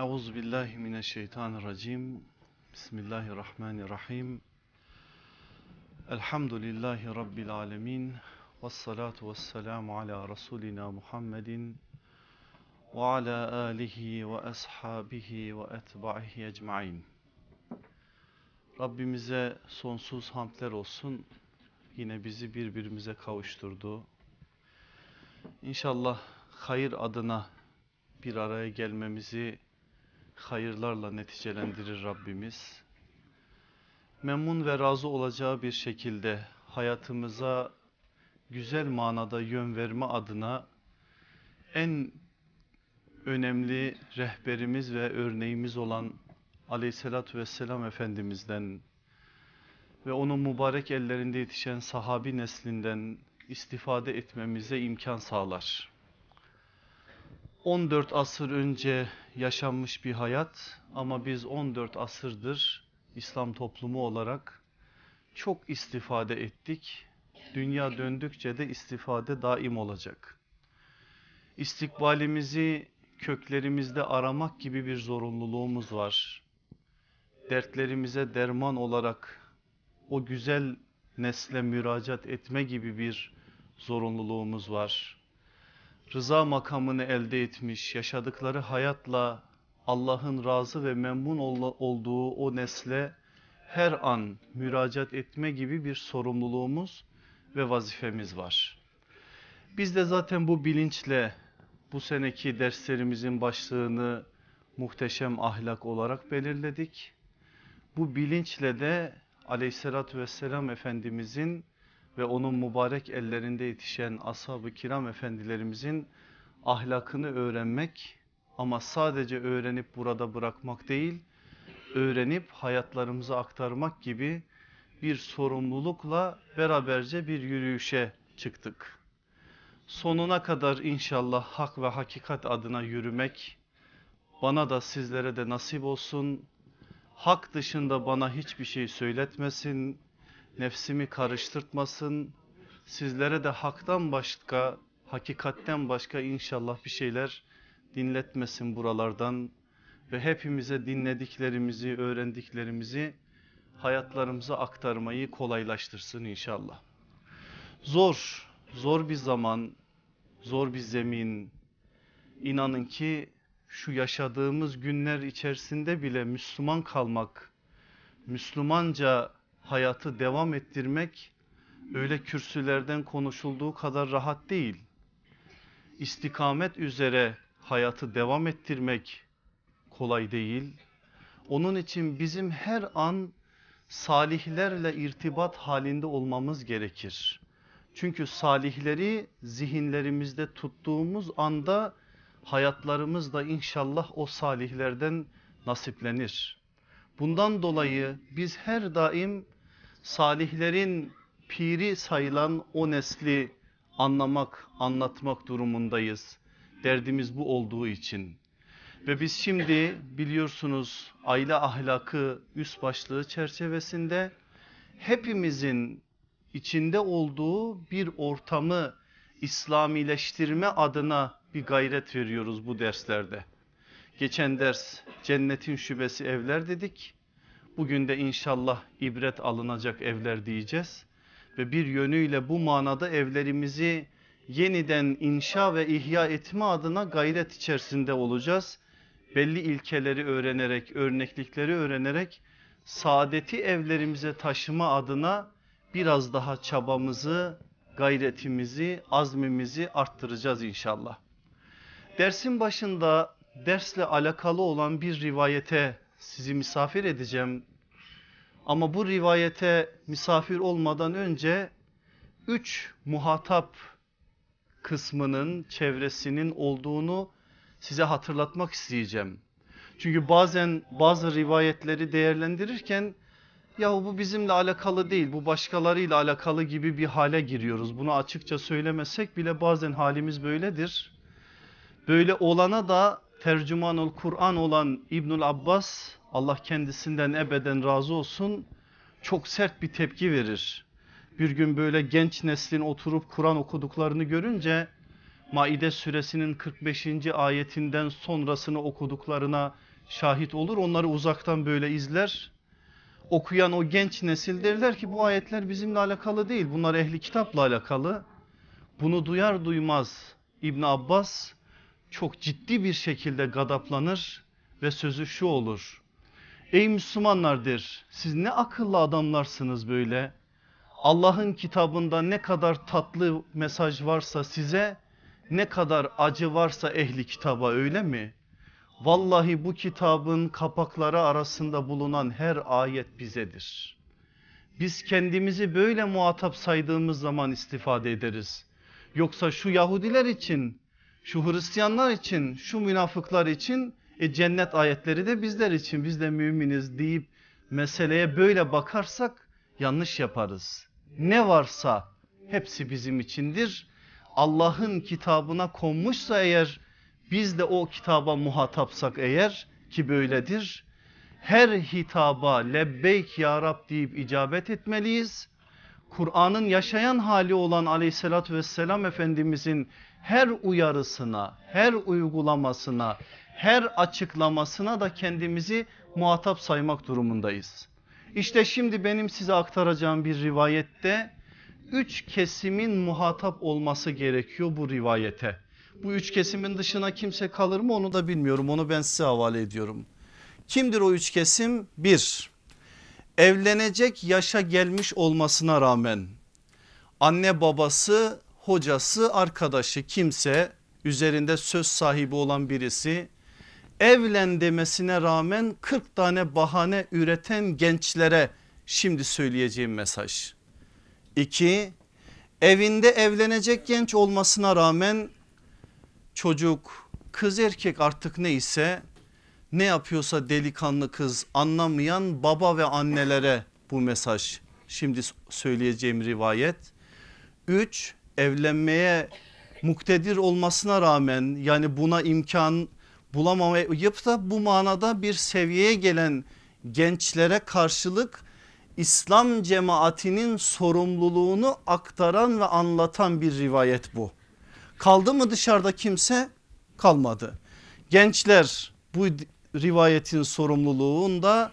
Euzu billahi mineşşeytanirracim. Bismillahirrahmanirrahim. Elhamdülillahi rabbil alamin. Ves salatu vesselamu ala rasulina Muhammedin ve ala alihi ve ashabihi ve etba'ihi ecmaîn. Rabbimize sonsuz hamdler olsun. Yine bizi birbirimize kavuşturdu. İnşallah hayır adına bir araya gelmemizi hayırlarla neticelendirir Rabbimiz. Memnun ve razı olacağı bir şekilde hayatımıza güzel manada yön verme adına en önemli rehberimiz ve örneğimiz olan Aleyhisselatü Vesselam Efendimiz'den ve onun mübarek ellerinde yetişen sahabi neslinden istifade etmemize imkan sağlar. 14 asır önce yaşanmış bir hayat ama biz 14 asırdır İslam toplumu olarak çok istifade ettik. Dünya döndükçe de istifade daim olacak. İstikbalimizi köklerimizde aramak gibi bir zorunluluğumuz var. Dertlerimize derman olarak o güzel nesle müracaat etme gibi bir zorunluluğumuz var. Rıza makamını elde etmiş, yaşadıkları hayatla Allah'ın razı ve memnun olduğu o nesle her an müracaat etme gibi bir sorumluluğumuz ve vazifemiz var. Biz de zaten bu bilinçle bu seneki derslerimizin başlığını muhteşem ahlak olarak belirledik. Bu bilinçle de aleyhissalatü vesselam Efendimizin ve onun mübarek ellerinde yetişen ashab-ı kiram efendilerimizin ahlakını öğrenmek ama sadece öğrenip burada bırakmak değil, öğrenip hayatlarımıza aktarmak gibi bir sorumlulukla beraberce bir yürüyüşe çıktık. Sonuna kadar inşallah hak ve hakikat adına yürümek bana da sizlere de nasip olsun. Hak dışında bana hiçbir şey söyletmesin, nefsimi karıştırtmasın. Sizlere de haktan başka, hakikatten başka inşallah bir şeyler dinletmesin buralardan ve hepimize dinlediklerimizi, öğrendiklerimizi hayatlarımıza aktarmayı kolaylaştırsın inşallah. Zor, zor bir zaman, zor bir zemin. İnanın ki şu yaşadığımız günler içerisinde bile Müslüman kalmak, Müslümanca hayatı devam ettirmek öyle kürsülerden konuşulduğu kadar rahat değil. İstikamet üzere hayatı devam ettirmek kolay değil. Onun için bizim her an salihlerle irtibat halinde olmamız gerekir. Çünkü salihleri zihinlerimizde tuttuğumuz anda hayatlarımız da inşallah o salihlerden nasiplenir. Bundan dolayı biz her daim salihlerin piri sayılan o nesli anlamak, anlatmak durumundayız. Derdimiz bu olduğu için. Ve biz şimdi biliyorsunuz aile ahlakı üst başlığı çerçevesinde hepimizin içinde olduğu bir ortamı İslamileştirme adına bir gayret veriyoruz bu derslerde. Geçen ders cennetin şubesi evler dedik. Bugün de inşallah ibret alınacak evler diyeceğiz. Ve bir yönüyle bu manada evlerimizi yeniden inşa ve ihya etme adına gayret içerisinde olacağız. Belli ilkeleri öğrenerek, örneklikleri öğrenerek saadeti evlerimize taşıma adına biraz daha çabamızı, gayretimizi, azmimizi arttıracağız inşallah. Dersin başında dersle alakalı olan bir rivayete sizi misafir edeceğim. Ama bu rivayete misafir olmadan önce üç muhatap kısmının çevresinin olduğunu size hatırlatmak isteyeceğim. Çünkü bazen bazı rivayetleri değerlendirirken ya bu bizimle alakalı değil bu başkalarıyla alakalı gibi bir hale giriyoruz. Bunu açıkça söylemesek bile bazen halimiz böyledir. Böyle olana da tercümanul Kur'an olan İbnül Abbas Allah kendisinden ebeden razı olsun çok sert bir tepki verir. Bir gün böyle genç neslin oturup Kur'an okuduklarını görünce Maide suresinin 45. ayetinden sonrasını okuduklarına şahit olur onları uzaktan böyle izler. Okuyan o genç nesil derler ki bu ayetler bizimle alakalı değil bunlar ehli kitapla alakalı. Bunu duyar duymaz İbn Abbas çok ciddi bir şekilde gadaplanır ve sözü şu olur. Ey Müslümanlar der siz ne akıllı adamlarsınız böyle. Allah'ın kitabında ne kadar tatlı mesaj varsa size ne kadar acı varsa ehli kitaba öyle mi? Vallahi bu kitabın kapakları arasında bulunan her ayet bizedir. Biz kendimizi böyle muhatap saydığımız zaman istifade ederiz. Yoksa şu Yahudiler için, şu Hristiyanlar için, şu münafıklar için e, cennet ayetleri de bizler için biz de müminiz deyip meseleye böyle bakarsak yanlış yaparız. Ne varsa hepsi bizim içindir. Allah'ın kitabına konmuşsa eğer biz de o kitaba muhatapsak eğer ki böyledir. Her hitaba lebbeyk ya Rab deyip icabet etmeliyiz. Kur'an'ın yaşayan hali olan aleyhissalatü vesselam Efendimizin her uyarısına, her uygulamasına, her açıklamasına da kendimizi muhatap saymak durumundayız. İşte şimdi benim size aktaracağım bir rivayette üç kesimin muhatap olması gerekiyor bu rivayete. Bu üç kesimin dışına kimse kalır mı onu da bilmiyorum onu ben size havale ediyorum. Kimdir o üç kesim? Bir, evlenecek yaşa gelmiş olmasına rağmen anne babası, hocası, arkadaşı kimse üzerinde söz sahibi olan birisi evlen demesine rağmen 40 tane bahane üreten gençlere şimdi söyleyeceğim mesaj. 2. Evinde evlenecek genç olmasına rağmen çocuk kız erkek artık neyse ne yapıyorsa delikanlı kız anlamayan baba ve annelere bu mesaj. Şimdi söyleyeceğim rivayet. 3. Evlenmeye muktedir olmasına rağmen yani buna imkan bulamamayıp da bu manada bir seviyeye gelen gençlere karşılık İslam cemaatinin sorumluluğunu aktaran ve anlatan bir rivayet bu. Kaldı mı dışarıda kimse? Kalmadı. Gençler bu rivayetin sorumluluğunda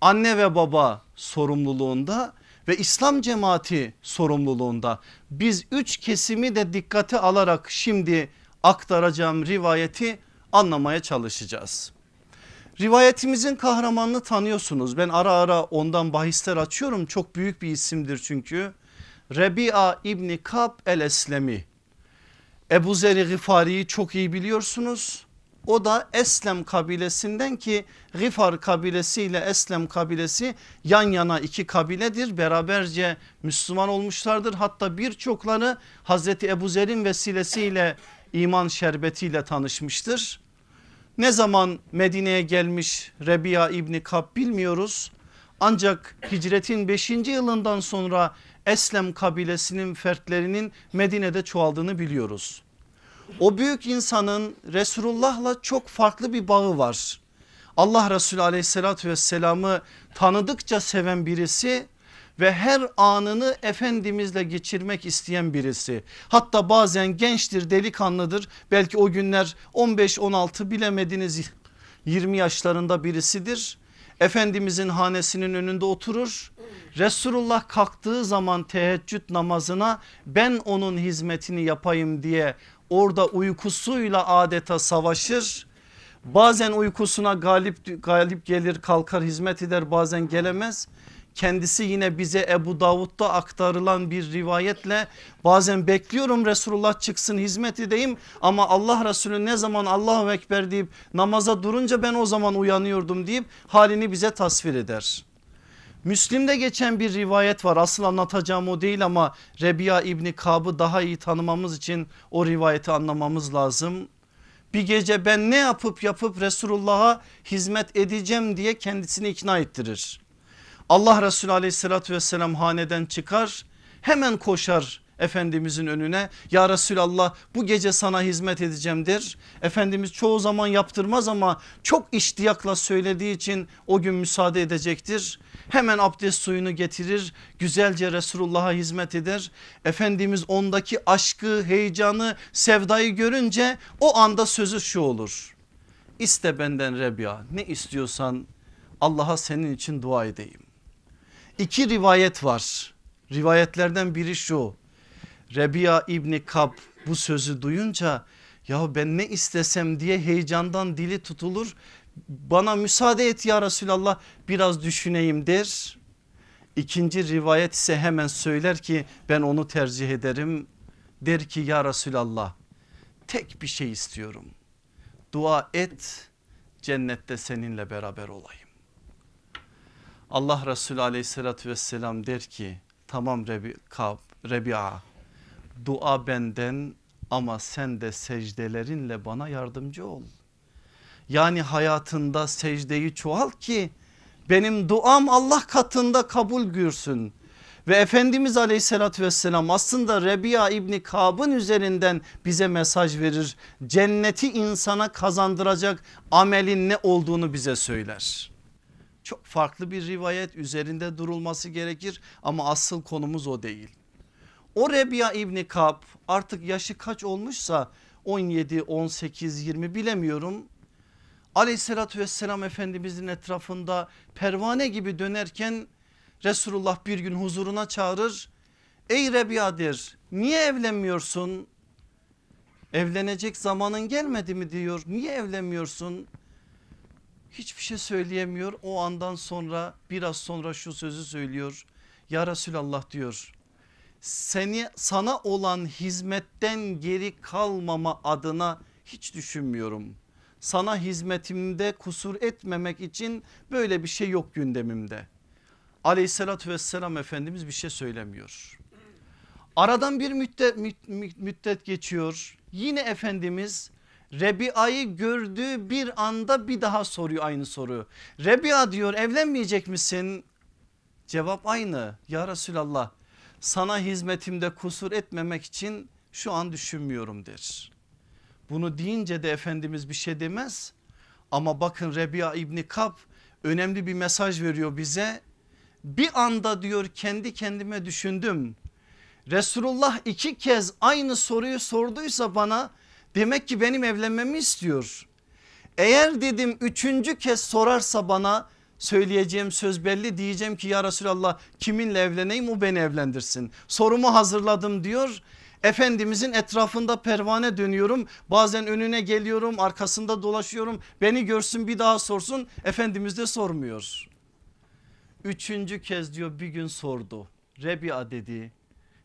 anne ve baba sorumluluğunda ve İslam cemaati sorumluluğunda. Biz üç kesimi de dikkate alarak şimdi aktaracağım rivayeti anlamaya çalışacağız. Rivayetimizin kahramanını tanıyorsunuz. Ben ara ara ondan bahisler açıyorum. Çok büyük bir isimdir çünkü. Rebi'a İbni Kab el-Eslemi. Ebu Zer-i Gıfari'yi çok iyi biliyorsunuz. O da Eslem kabilesinden ki Gıfar kabilesi ile Eslem kabilesi yan yana iki kabiledir. Beraberce Müslüman olmuşlardır. Hatta birçokları Hazreti Ebu Zer'in vesilesiyle iman şerbetiyle tanışmıştır. Ne zaman Medine'ye gelmiş Rebiya İbni Kab bilmiyoruz. Ancak hicretin 5. yılından sonra Eslem kabilesinin fertlerinin Medine'de çoğaldığını biliyoruz. O büyük insanın Resulullah'la çok farklı bir bağı var. Allah Resulü aleyhissalatü vesselamı tanıdıkça seven birisi ve her anını Efendimizle geçirmek isteyen birisi. Hatta bazen gençtir delikanlıdır belki o günler 15-16 bilemediniz 20 yaşlarında birisidir. Efendimizin hanesinin önünde oturur. Resulullah kalktığı zaman teheccüd namazına ben onun hizmetini yapayım diye orada uykusuyla adeta savaşır. Bazen uykusuna galip galip gelir kalkar hizmet eder bazen gelemez. Kendisi yine bize Ebu Davud'da aktarılan bir rivayetle bazen bekliyorum Resulullah çıksın hizmet edeyim ama Allah Resulü ne zaman Allahu Ekber deyip namaza durunca ben o zaman uyanıyordum deyip halini bize tasvir eder. Müslim'de geçen bir rivayet var asıl anlatacağım o değil ama Rebiya İbni Kab'ı daha iyi tanımamız için o rivayeti anlamamız lazım. Bir gece ben ne yapıp yapıp Resulullah'a hizmet edeceğim diye kendisini ikna ettirir. Allah Resulü aleyhissalatü vesselam haneden çıkar hemen koşar Efendimizin önüne ya Resulallah bu gece sana hizmet edeceğim der. Efendimiz çoğu zaman yaptırmaz ama çok iştiyakla söylediği için o gün müsaade edecektir. Hemen abdest suyunu getirir güzelce Resulullah'a hizmet eder. Efendimiz ondaki aşkı heyecanı sevdayı görünce o anda sözü şu olur. iste benden Rebiya ne istiyorsan Allah'a senin için dua edeyim. İki rivayet var. Rivayetlerden biri şu. Rebiya İbni Kab bu sözü duyunca ya ben ne istesem diye heyecandan dili tutulur. Bana müsaade et ya Resulallah biraz düşüneyim der. İkinci rivayet ise hemen söyler ki ben onu tercih ederim. Der ki ya Resulallah tek bir şey istiyorum. Dua et cennette seninle beraber olayım. Allah Resulü aleyhissalatü vesselam der ki tamam Rebi, Rebi'a dua benden ama sen de secdelerinle bana yardımcı ol. Yani hayatında secdeyi çoğal ki benim duam Allah katında kabul görsün. Ve Efendimiz aleyhissalatü vesselam aslında Rebiya İbni Kab'ın üzerinden bize mesaj verir. Cenneti insana kazandıracak amelin ne olduğunu bize söyler. Çok farklı bir rivayet üzerinde durulması gerekir ama asıl konumuz o değil. O Rebiya İbni Kab artık yaşı kaç olmuşsa 17, 18, 20 bilemiyorum. Aleyhissalatü vesselam Efendimizin etrafında pervane gibi dönerken Resulullah bir gün huzuruna çağırır. Ey Rebiya der niye evlenmiyorsun? Evlenecek zamanın gelmedi mi diyor. Niye evlenmiyorsun? Hiçbir şey söyleyemiyor. O andan sonra biraz sonra şu sözü söylüyor. Ya Resulallah diyor seni sana olan hizmetten geri kalmama adına hiç düşünmüyorum. Sana hizmetimde kusur etmemek için böyle bir şey yok gündemimde. Aleyhissalatü vesselam Efendimiz bir şey söylemiyor. Aradan bir müddet, müddet geçiyor. Yine Efendimiz Rebia'yı gördüğü bir anda bir daha soruyor aynı soru. Rebia diyor evlenmeyecek misin? Cevap aynı ya Resulallah sana hizmetimde kusur etmemek için şu an düşünmüyorum der. Bunu deyince de Efendimiz bir şey demez ama bakın Rebi'a İbni Kab önemli bir mesaj veriyor bize. Bir anda diyor kendi kendime düşündüm. Resulullah iki kez aynı soruyu sorduysa bana demek ki benim evlenmemi istiyor. Eğer dedim üçüncü kez sorarsa bana söyleyeceğim söz belli diyeceğim ki ya Resulallah kiminle evleneyim o beni evlendirsin. Sorumu hazırladım diyor. Efendimizin etrafında pervane dönüyorum bazen önüne geliyorum arkasında dolaşıyorum beni görsün bir daha sorsun Efendimiz de sormuyor. Üçüncü kez diyor bir gün sordu Rebi'a dedi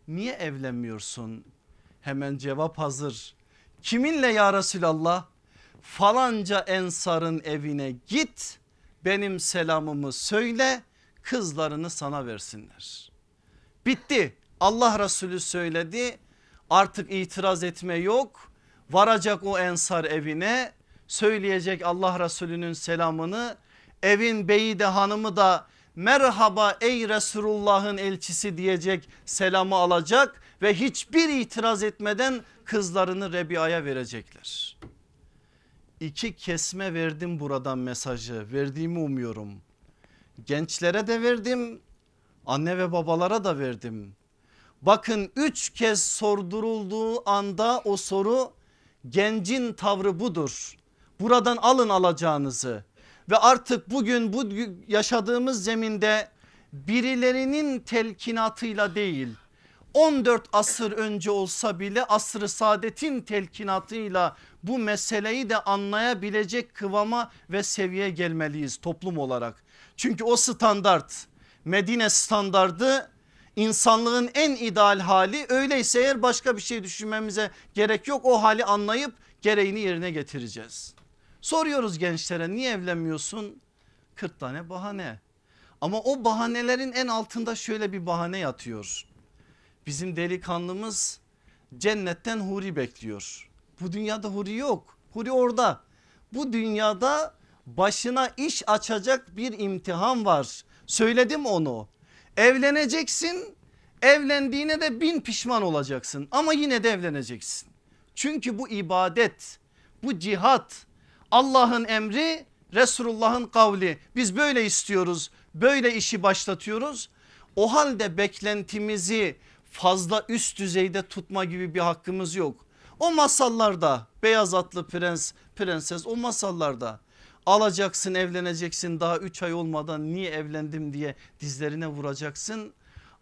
niye evlenmiyorsun hemen cevap hazır kiminle ya Resulallah? Falanca ensarın evine git benim selamımı söyle kızlarını sana versinler. Bitti. Allah Resulü söyledi. Artık itiraz etme yok. Varacak o ensar evine. Söyleyecek Allah Resulü'nün selamını. Evin beyi de hanımı da merhaba ey Resulullah'ın elçisi diyecek selamı alacak ve hiçbir itiraz etmeden kızlarını Rebia'ya verecekler iki kesme verdim buradan mesajı verdiğimi umuyorum. Gençlere de verdim anne ve babalara da verdim. Bakın üç kez sordurulduğu anda o soru gencin tavrı budur. Buradan alın alacağınızı ve artık bugün bu yaşadığımız zeminde birilerinin telkinatıyla değil 14 asır önce olsa bile asrı saadetin telkinatıyla bu meseleyi de anlayabilecek kıvama ve seviyeye gelmeliyiz toplum olarak. Çünkü o standart Medine standardı insanlığın en ideal hali öyleyse eğer başka bir şey düşünmemize gerek yok o hali anlayıp gereğini yerine getireceğiz. Soruyoruz gençlere niye evlenmiyorsun? 40 tane bahane ama o bahanelerin en altında şöyle bir bahane yatıyor. Bizim delikanlımız cennetten huri bekliyor. Bu dünyada huri yok. Huri orada. Bu dünyada başına iş açacak bir imtihan var. Söyledim onu. Evleneceksin. Evlendiğine de bin pişman olacaksın ama yine de evleneceksin. Çünkü bu ibadet, bu cihat, Allah'ın emri, Resulullah'ın kavli. Biz böyle istiyoruz, böyle işi başlatıyoruz. O halde beklentimizi fazla üst düzeyde tutma gibi bir hakkımız yok. O masallarda beyaz atlı prens prenses o masallarda alacaksın evleneceksin daha 3 ay olmadan niye evlendim diye dizlerine vuracaksın.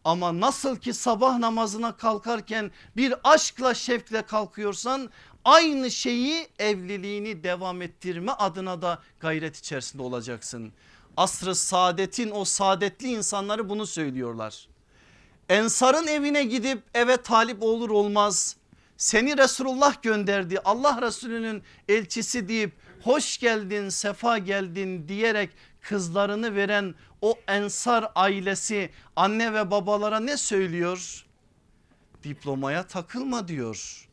Ama nasıl ki sabah namazına kalkarken bir aşkla şevkle kalkıyorsan aynı şeyi evliliğini devam ettirme adına da gayret içerisinde olacaksın. Asrı saadetin o saadetli insanları bunu söylüyorlar. Ensar'ın evine gidip eve talip olur olmaz seni Resulullah gönderdi Allah Resulü'nün elçisi deyip hoş geldin sefa geldin diyerek kızlarını veren o ensar ailesi anne ve babalara ne söylüyor? Diplomaya takılma diyor.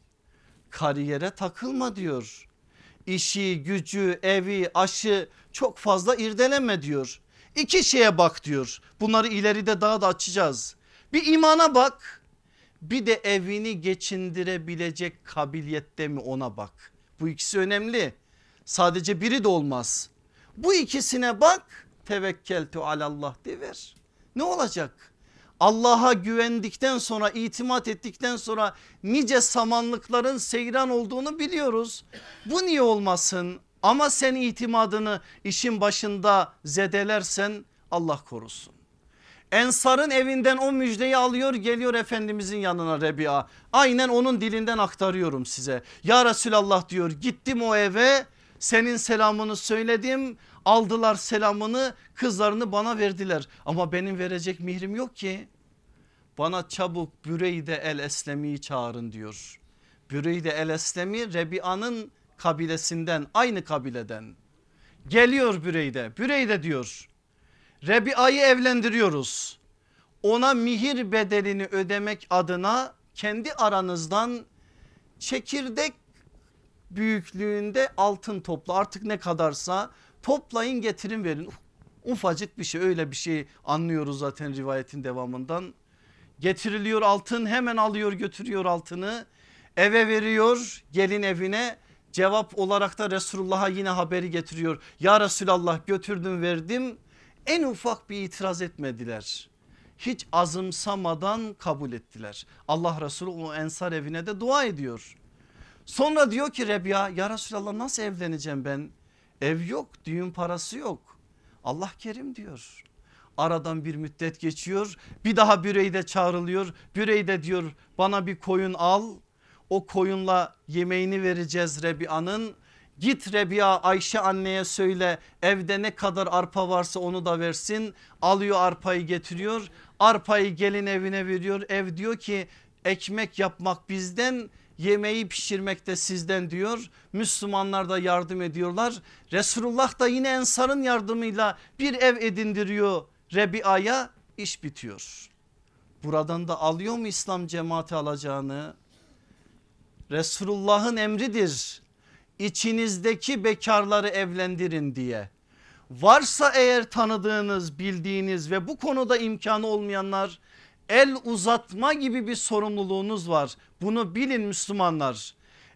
Kariyere takılma diyor. İşi, gücü, evi, aşı çok fazla irdeleme diyor. İki şeye bak diyor. Bunları ileride daha da açacağız. Bir imana bak. Bir de evini geçindirebilecek kabiliyette mi ona bak. Bu ikisi önemli. Sadece biri de olmaz. Bu ikisine bak tevekkeltu alallah de ver. Ne olacak? Allah'a güvendikten sonra itimat ettikten sonra nice samanlıkların seyran olduğunu biliyoruz. Bu niye olmasın? Ama sen itimadını işin başında zedelersen Allah korusun. Ensar'ın evinden o müjdeyi alıyor geliyor Efendimizin yanına Rebi'a. Aynen onun dilinden aktarıyorum size. Ya Resulallah diyor gittim o eve senin selamını söyledim aldılar selamını kızlarını bana verdiler. Ama benim verecek mihrim yok ki. Bana çabuk Büreyde el Eslemi'yi çağırın diyor. Büreyde el Eslemi Rebia'nın kabilesinden aynı kabileden. Geliyor Büreyde. Büreyde diyor Rebia'yı evlendiriyoruz. Ona mihir bedelini ödemek adına kendi aranızdan çekirdek büyüklüğünde altın topla artık ne kadarsa toplayın getirin verin. Ufacık bir şey öyle bir şey anlıyoruz zaten rivayetin devamından. Getiriliyor altın hemen alıyor götürüyor altını eve veriyor gelin evine cevap olarak da Resulullah'a yine haberi getiriyor. Ya Resulallah götürdüm verdim en ufak bir itiraz etmediler. Hiç azımsamadan kabul ettiler. Allah Resulü o ensar evine de dua ediyor. Sonra diyor ki Rebiya ya Resulallah nasıl evleneceğim ben? Ev yok düğün parası yok. Allah kerim diyor. Aradan bir müddet geçiyor bir daha Büreyde çağrılıyor. Büreyde diyor bana bir koyun al o koyunla yemeğini vereceğiz Rebiya'nın Git Rebiya Ayşe anneye söyle evde ne kadar arpa varsa onu da versin. Alıyor arpayı getiriyor. Arpayı gelin evine veriyor. Ev diyor ki ekmek yapmak bizden yemeği pişirmek de sizden diyor. Müslümanlar da yardım ediyorlar. Resulullah da yine ensarın yardımıyla bir ev edindiriyor Rebia'ya iş bitiyor. Buradan da alıyor mu İslam cemaati alacağını? Resulullah'ın emridir içinizdeki bekarları evlendirin diye. Varsa eğer tanıdığınız bildiğiniz ve bu konuda imkanı olmayanlar el uzatma gibi bir sorumluluğunuz var. Bunu bilin Müslümanlar.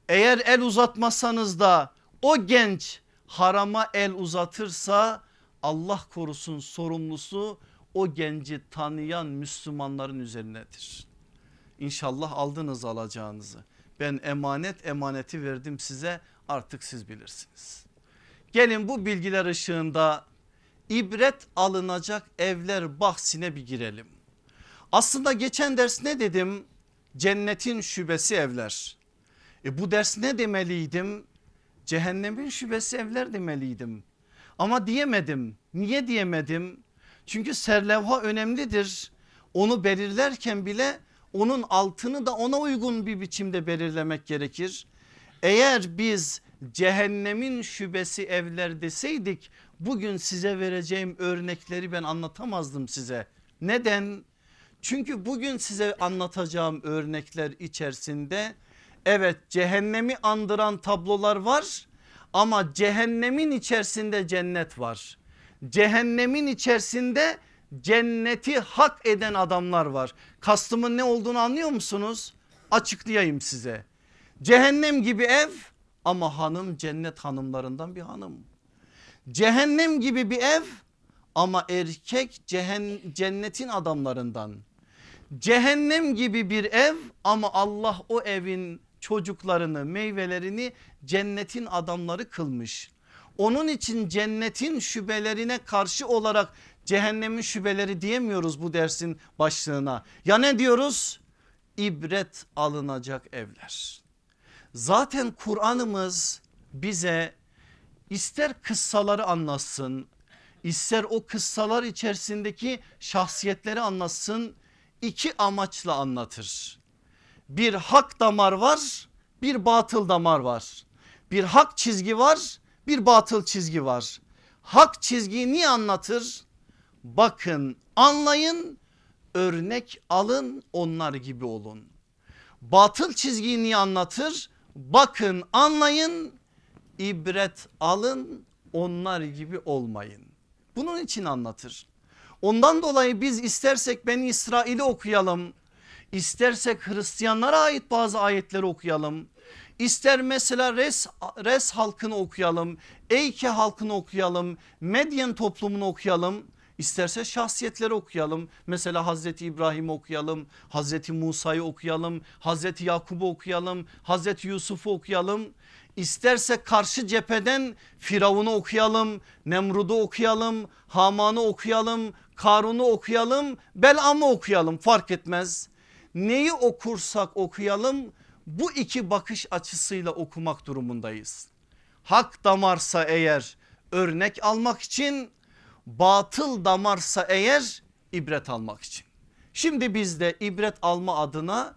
Eğer el uzatmasanız da o genç harama el uzatırsa Allah korusun sorumlusu o genci tanıyan Müslümanların üzerinedir. İnşallah aldınız alacağınızı. Ben emanet emaneti verdim size artık siz bilirsiniz. Gelin bu bilgiler ışığında ibret alınacak evler bahsine bir girelim. Aslında geçen ders ne dedim? Cennetin şubesi evler. E bu ders ne demeliydim? Cehennemin şubesi evler demeliydim. Ama diyemedim. Niye diyemedim? Çünkü serlevha önemlidir. Onu belirlerken bile onun altını da ona uygun bir biçimde belirlemek gerekir. Eğer biz cehennemin şubesi evler deseydik bugün size vereceğim örnekleri ben anlatamazdım size. Neden? Çünkü bugün size anlatacağım örnekler içerisinde evet cehennemi andıran tablolar var ama cehennemin içerisinde cennet var. Cehennemin içerisinde cenneti hak eden adamlar var. Kastımın ne olduğunu anlıyor musunuz? Açıklayayım size. Cehennem gibi ev ama hanım cennet hanımlarından bir hanım. Cehennem gibi bir ev ama erkek cennetin adamlarından. Cehennem gibi bir ev ama Allah o evin çocuklarını meyvelerini cennetin adamları kılmış. Onun için cennetin şübelerine karşı olarak cehennemin şübeleri diyemiyoruz bu dersin başlığına. Ya ne diyoruz? İbret alınacak evler. Zaten Kur'an'ımız bize ister kıssaları anlatsın ister o kıssalar içerisindeki şahsiyetleri anlatsın iki amaçla anlatır. Bir hak damar var bir batıl damar var. Bir hak çizgi var bir batıl çizgi var. Hak çizgiyi niye anlatır? Bakın anlayın örnek alın onlar gibi olun. Batıl çizgiyi niye anlatır? Bakın anlayın ibret alın onlar gibi olmayın. Bunun için anlatır. Ondan dolayı biz istersek ben İsrail'i okuyalım. İstersek Hristiyanlara ait bazı ayetleri okuyalım. İster mesela Res, Res halkını okuyalım. Eyke halkını okuyalım. Medyen toplumunu okuyalım. İsterse şahsiyetleri okuyalım. Mesela Hazreti İbrahim okuyalım. Hazreti Musa'yı okuyalım. Hazreti Yakub'u okuyalım. Hazreti Yusuf'u okuyalım. İsterse karşı cepheden Firavun'u okuyalım, Nemrud'u okuyalım, Haman'ı okuyalım, Karun'u okuyalım, Belam'ı okuyalım fark etmez. Neyi okursak okuyalım bu iki bakış açısıyla okumak durumundayız. Hak damarsa eğer örnek almak için batıl damarsa eğer ibret almak için. Şimdi biz de ibret alma adına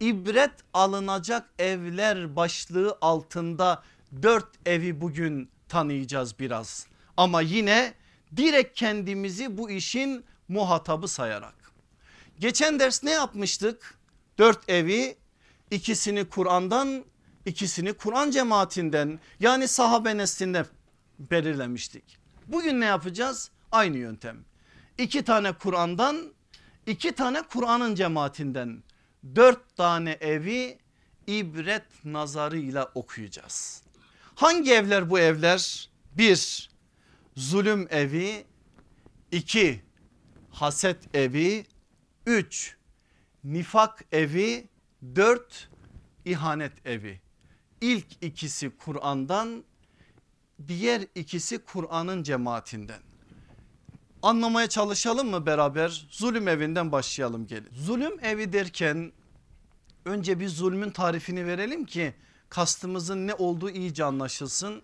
ibret alınacak evler başlığı altında dört evi bugün tanıyacağız biraz. Ama yine direkt kendimizi bu işin muhatabı sayarak. Geçen ders ne yapmıştık? Dört evi ikisini Kur'an'dan ikisini Kur'an cemaatinden yani sahabe neslinden belirlemiştik. Bugün ne yapacağız? Aynı yöntem. İki tane Kur'an'dan iki tane Kur'an'ın cemaatinden dört tane evi ibret nazarıyla okuyacağız. Hangi evler bu evler? Bir zulüm evi, iki haset evi, üç nifak evi, dört ihanet evi. İlk ikisi Kur'an'dan diğer ikisi Kur'an'ın cemaatinden. Anlamaya çalışalım mı beraber? Zulüm evinden başlayalım gelin. Zulüm evi derken önce bir zulmün tarifini verelim ki kastımızın ne olduğu iyice anlaşılsın.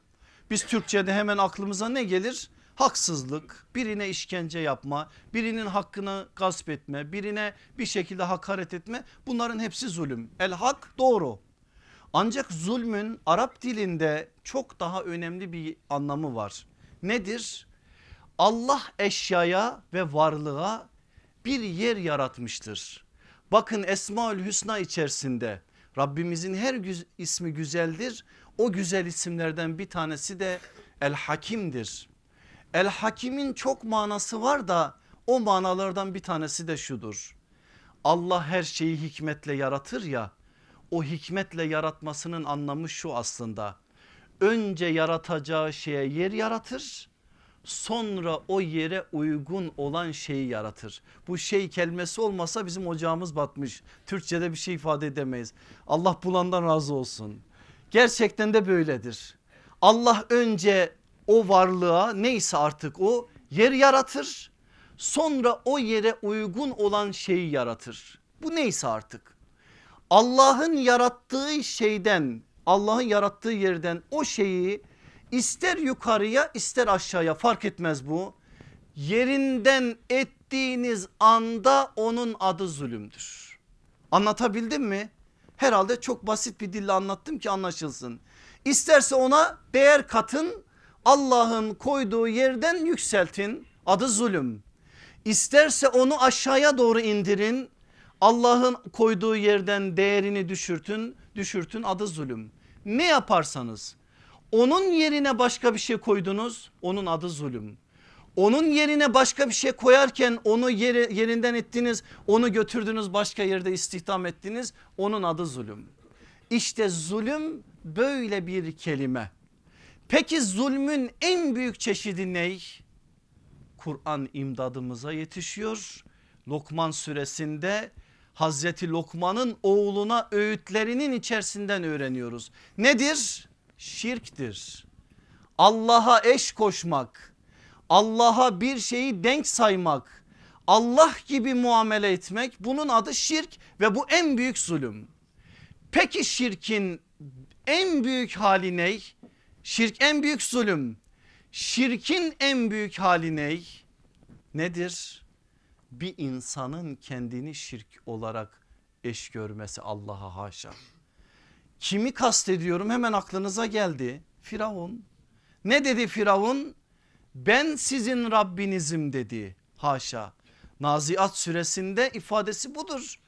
Biz Türkçe'de hemen aklımıza ne gelir? Haksızlık, birine işkence yapma, birinin hakkını gasp etme, birine bir şekilde hakaret etme bunların hepsi zulüm. El hak doğru. Ancak zulmün Arap dilinde çok daha önemli bir anlamı var. Nedir? Allah eşyaya ve varlığa bir yer yaratmıştır. Bakın Esmaül Hüsna içerisinde Rabbimizin her ismi güzeldir. O güzel isimlerden bir tanesi de El Hakim'dir. El Hakim'in çok manası var da o manalardan bir tanesi de şudur. Allah her şeyi hikmetle yaratır ya o hikmetle yaratmasının anlamı şu aslında. Önce yaratacağı şeye yer yaratır sonra o yere uygun olan şeyi yaratır. Bu şey kelimesi olmasa bizim ocağımız batmış. Türkçe'de bir şey ifade edemeyiz. Allah bulandan razı olsun. Gerçekten de böyledir. Allah önce o varlığa neyse artık o yer yaratır. Sonra o yere uygun olan şeyi yaratır. Bu neyse artık. Allah'ın yarattığı şeyden Allah'ın yarattığı yerden o şeyi ister yukarıya ister aşağıya fark etmez bu. Yerinden ettiğiniz anda onun adı zulümdür. Anlatabildim mi? Herhalde çok basit bir dille anlattım ki anlaşılsın. İsterse ona değer katın Allah'ın koyduğu yerden yükseltin adı zulüm. İsterse onu aşağıya doğru indirin Allah'ın koyduğu yerden değerini düşürtün düşürtün adı zulüm. Ne yaparsanız onun yerine başka bir şey koydunuz onun adı zulüm. Onun yerine başka bir şey koyarken onu yeri, yerinden ettiniz onu götürdünüz başka yerde istihdam ettiniz onun adı zulüm. İşte zulüm böyle bir kelime. Peki zulmün en büyük çeşidi ne? Kur'an imdadımıza yetişiyor. Lokman suresinde Hazreti Lokman'ın oğluna öğütlerinin içerisinden öğreniyoruz. Nedir? Şirktir. Allah'a eş koşmak, Allah'a bir şeyi denk saymak, Allah gibi muamele etmek bunun adı şirk ve bu en büyük zulüm. Peki şirkin en büyük hali ne? Şirk en büyük zulüm. Şirkin en büyük hali ne? Nedir? Bir insanın kendini şirk olarak eş görmesi Allah'a haşa. Kimi kastediyorum hemen aklınıza geldi. Firavun. Ne dedi Firavun? Ben sizin Rabbinizim dedi. Haşa. Naziat suresinde ifadesi budur.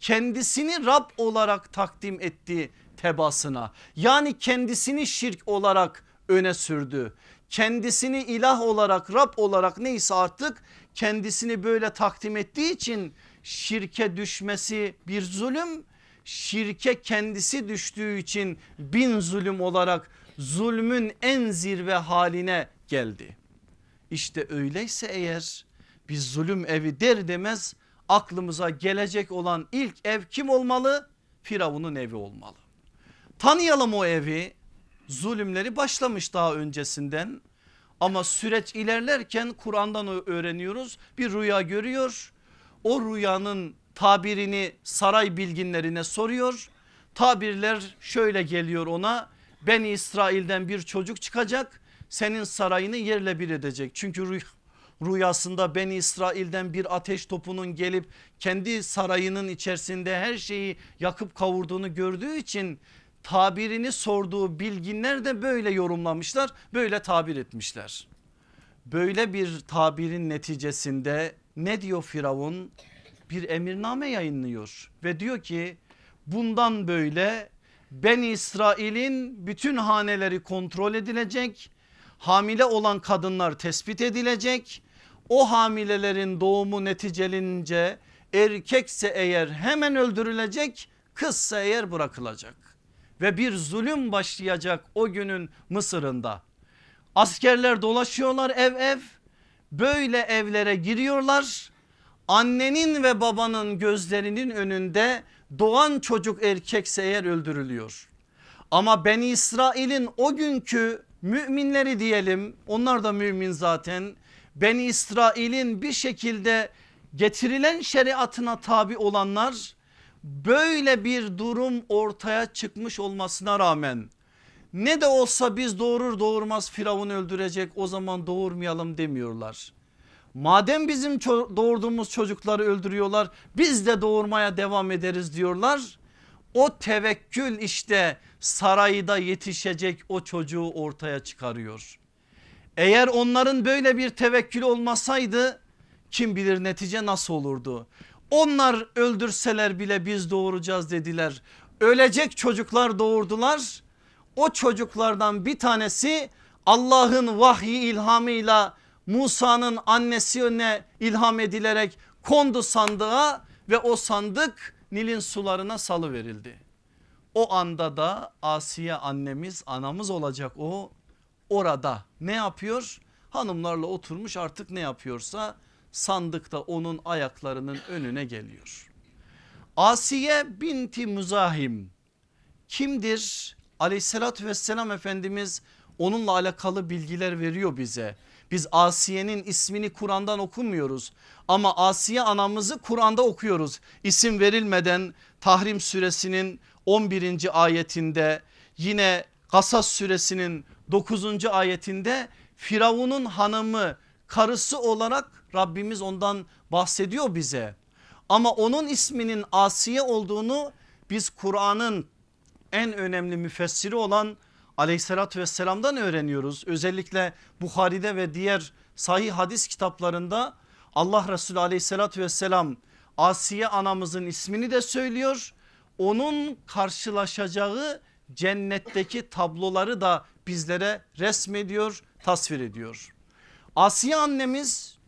Kendisini Rab olarak takdim etti tebasına. Yani kendisini şirk olarak öne sürdü. Kendisini ilah olarak Rab olarak neyse artık kendisini böyle takdim ettiği için şirke düşmesi bir zulüm. Şirke kendisi düştüğü için bin zulüm olarak zulmün en zirve haline geldi. İşte öyleyse eğer biz zulüm evi der demez aklımıza gelecek olan ilk ev kim olmalı? Firavun'un evi olmalı. Tanıyalım o evi. Zulümleri başlamış daha öncesinden. Ama süreç ilerlerken Kur'an'dan öğreniyoruz. Bir rüya görüyor. O rüyanın tabirini saray bilginlerine soruyor. Tabirler şöyle geliyor ona. Ben İsrail'den bir çocuk çıkacak. Senin sarayını yerle bir edecek. Çünkü rüya, rüyasında Beni İsrail'den bir ateş topunun gelip kendi sarayının içerisinde her şeyi yakıp kavurduğunu gördüğü için tabirini sorduğu bilginler de böyle yorumlamışlar böyle tabir etmişler. Böyle bir tabirin neticesinde ne diyor Firavun? Bir emirname yayınlıyor ve diyor ki bundan böyle Ben İsrail'in bütün haneleri kontrol edilecek. Hamile olan kadınlar tespit edilecek. O hamilelerin doğumu neticelince erkekse eğer hemen öldürülecek kızsa eğer bırakılacak. Ve bir zulüm başlayacak o günün Mısır'ında. Askerler dolaşıyorlar ev ev böyle evlere giriyorlar. Annenin ve babanın gözlerinin önünde doğan çocuk erkekse eğer öldürülüyor. Ama Ben İsrail'in o günkü müminleri diyelim onlar da mümin zaten. Ben İsrail'in bir şekilde getirilen şeriatına tabi olanlar böyle bir durum ortaya çıkmış olmasına rağmen ne de olsa biz doğurur doğurmaz Firavun öldürecek o zaman doğurmayalım demiyorlar. Madem bizim doğurduğumuz çocukları öldürüyorlar biz de doğurmaya devam ederiz diyorlar. O tevekkül işte sarayda yetişecek o çocuğu ortaya çıkarıyor. Eğer onların böyle bir tevekkül olmasaydı kim bilir netice nasıl olurdu? Onlar öldürseler bile biz doğuracağız dediler. Ölecek çocuklar doğurdular. O çocuklardan bir tanesi Allah'ın vahyi ilhamıyla Musa'nın annesine ilham edilerek kondu sandığa ve o sandık Nil'in sularına salı verildi. O anda da Asiye annemiz anamız olacak o orada ne yapıyor? Hanımlarla oturmuş artık ne yapıyorsa sandıkta onun ayaklarının önüne geliyor. Asiye binti Muzahim kimdir? Aleyhissalatü vesselam Efendimiz onunla alakalı bilgiler veriyor bize. Biz Asiye'nin ismini Kur'an'dan okumuyoruz ama Asiye anamızı Kur'an'da okuyoruz. İsim verilmeden Tahrim suresinin 11. ayetinde yine Kasas suresinin 9. ayetinde Firavun'un hanımı karısı olarak Rabbimiz ondan bahsediyor bize. Ama onun isminin Asiye olduğunu biz Kur'an'ın en önemli müfessiri olan aleyhissalatü vesselamdan öğreniyoruz. Özellikle Bukhari'de ve diğer sahih hadis kitaplarında Allah Resulü aleyhissalatü vesselam Asiye anamızın ismini de söylüyor. Onun karşılaşacağı cennetteki tabloları da bizlere resmediyor tasvir ediyor. Asiye annemiz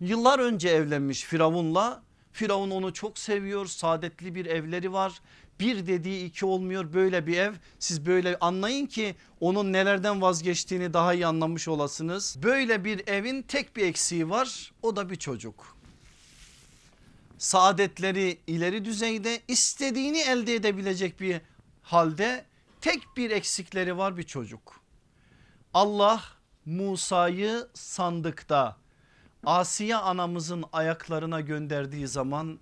yıllar önce evlenmiş Firavun'la. Firavun onu çok seviyor saadetli bir evleri var bir dediği iki olmuyor böyle bir ev. Siz böyle anlayın ki onun nelerden vazgeçtiğini daha iyi anlamış olasınız. Böyle bir evin tek bir eksiği var o da bir çocuk. saadetleri ileri düzeyde istediğini elde edebilecek bir halde tek bir eksikleri var bir çocuk. Allah Musa'yı sandıkta Asiye anamızın ayaklarına gönderdiği zaman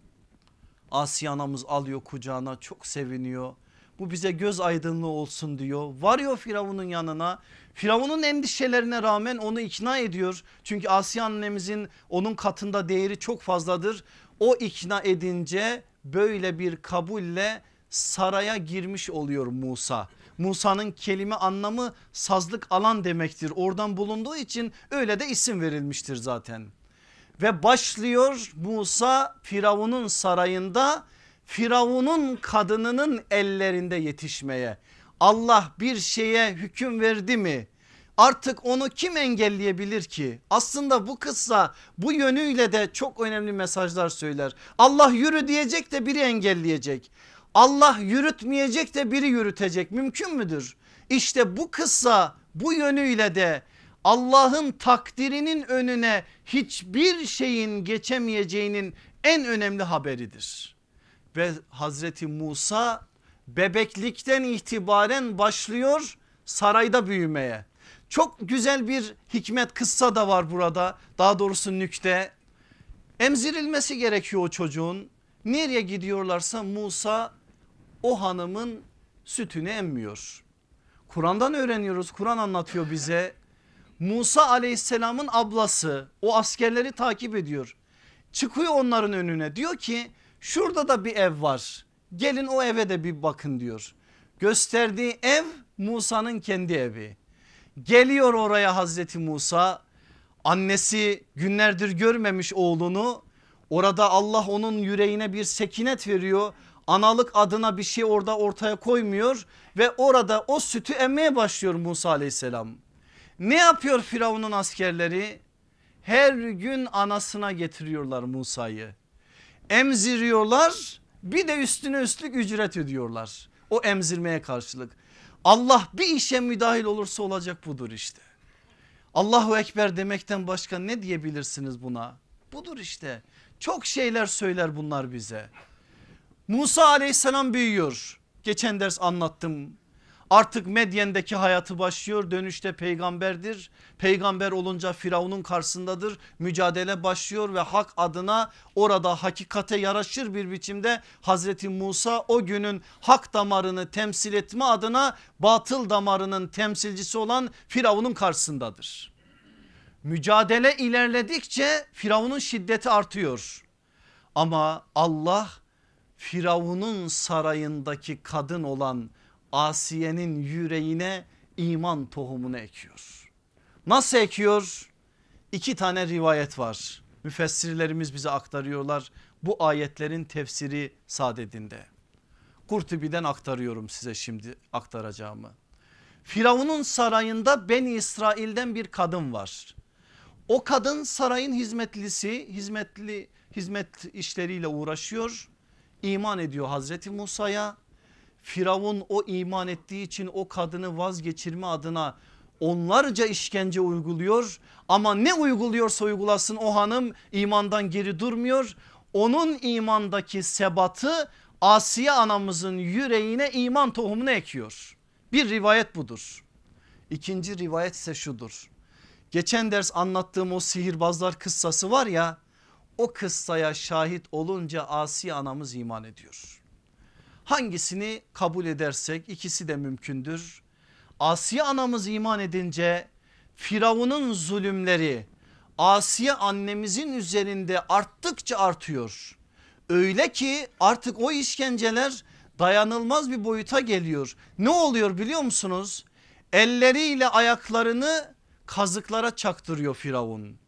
Asiye anamız alıyor kucağına çok seviniyor. Bu bize göz aydınlığı olsun diyor. Varıyor Firavun'un yanına. Firavun'un endişelerine rağmen onu ikna ediyor. Çünkü Asiye annemizin onun katında değeri çok fazladır. O ikna edince böyle bir kabulle saraya girmiş oluyor Musa. Musa'nın kelime anlamı sazlık alan demektir. Oradan bulunduğu için öyle de isim verilmiştir zaten. Ve başlıyor Musa Firavun'un sarayında Firavun'un kadınının ellerinde yetişmeye. Allah bir şeye hüküm verdi mi? Artık onu kim engelleyebilir ki? Aslında bu kıssa bu yönüyle de çok önemli mesajlar söyler. Allah yürü diyecek de biri engelleyecek. Allah yürütmeyecek de biri yürütecek mümkün müdür? İşte bu kıssa bu yönüyle de Allah'ın takdirinin önüne hiçbir şeyin geçemeyeceğinin en önemli haberidir. Ve Hazreti Musa bebeklikten itibaren başlıyor sarayda büyümeye. Çok güzel bir hikmet kıssa da var burada daha doğrusu nükte. Emzirilmesi gerekiyor o çocuğun. Nereye gidiyorlarsa Musa o hanımın sütünü emmiyor. Kur'an'dan öğreniyoruz Kur'an anlatıyor bize. Musa aleyhisselamın ablası o askerleri takip ediyor. Çıkıyor onların önüne diyor ki şurada da bir ev var. Gelin o eve de bir bakın diyor. Gösterdiği ev Musa'nın kendi evi. Geliyor oraya Hazreti Musa annesi günlerdir görmemiş oğlunu orada Allah onun yüreğine bir sekinet veriyor analık adına bir şey orada ortaya koymuyor ve orada o sütü emmeye başlıyor Musa aleyhisselam. Ne yapıyor Firavun'un askerleri? Her gün anasına getiriyorlar Musa'yı. Emziriyorlar bir de üstüne üstlük ücret ödüyorlar. O emzirmeye karşılık. Allah bir işe müdahil olursa olacak budur işte. Allahu Ekber demekten başka ne diyebilirsiniz buna? Budur işte. Çok şeyler söyler bunlar bize. Musa aleyhisselam büyüyor. Geçen ders anlattım. Artık Medyen'deki hayatı başlıyor dönüşte peygamberdir. Peygamber olunca Firavun'un karşısındadır. Mücadele başlıyor ve hak adına orada hakikate yaraşır bir biçimde Hazreti Musa o günün hak damarını temsil etme adına batıl damarının temsilcisi olan Firavun'un karşısındadır. Mücadele ilerledikçe Firavun'un şiddeti artıyor. Ama Allah Firavun'un sarayındaki kadın olan Asiye'nin yüreğine iman tohumunu ekiyor. Nasıl ekiyor? İki tane rivayet var. Müfessirlerimiz bize aktarıyorlar bu ayetlerin tefsiri sadedinde. Kurtubi'den aktarıyorum size şimdi aktaracağımı. Firavun'un sarayında Beni İsrail'den bir kadın var. O kadın sarayın hizmetlisi, hizmetli hizmet işleriyle uğraşıyor. İman ediyor Hazreti Musa'ya Firavun o iman ettiği için o kadını vazgeçirme adına onlarca işkence uyguluyor ama ne uyguluyorsa uygulasın o hanım imandan geri durmuyor. Onun imandaki sebatı Asiye anamızın yüreğine iman tohumunu ekiyor. Bir rivayet budur. İkinci rivayet ise şudur. Geçen ders anlattığım o sihirbazlar kıssası var ya o kıssaya şahit olunca Asiye anamız iman ediyor. Hangisini kabul edersek ikisi de mümkündür. Asiye anamız iman edince Firavun'un zulümleri Asiye annemizin üzerinde arttıkça artıyor. Öyle ki artık o işkenceler dayanılmaz bir boyuta geliyor. Ne oluyor biliyor musunuz? Elleriyle ayaklarını kazıklara çaktırıyor Firavun.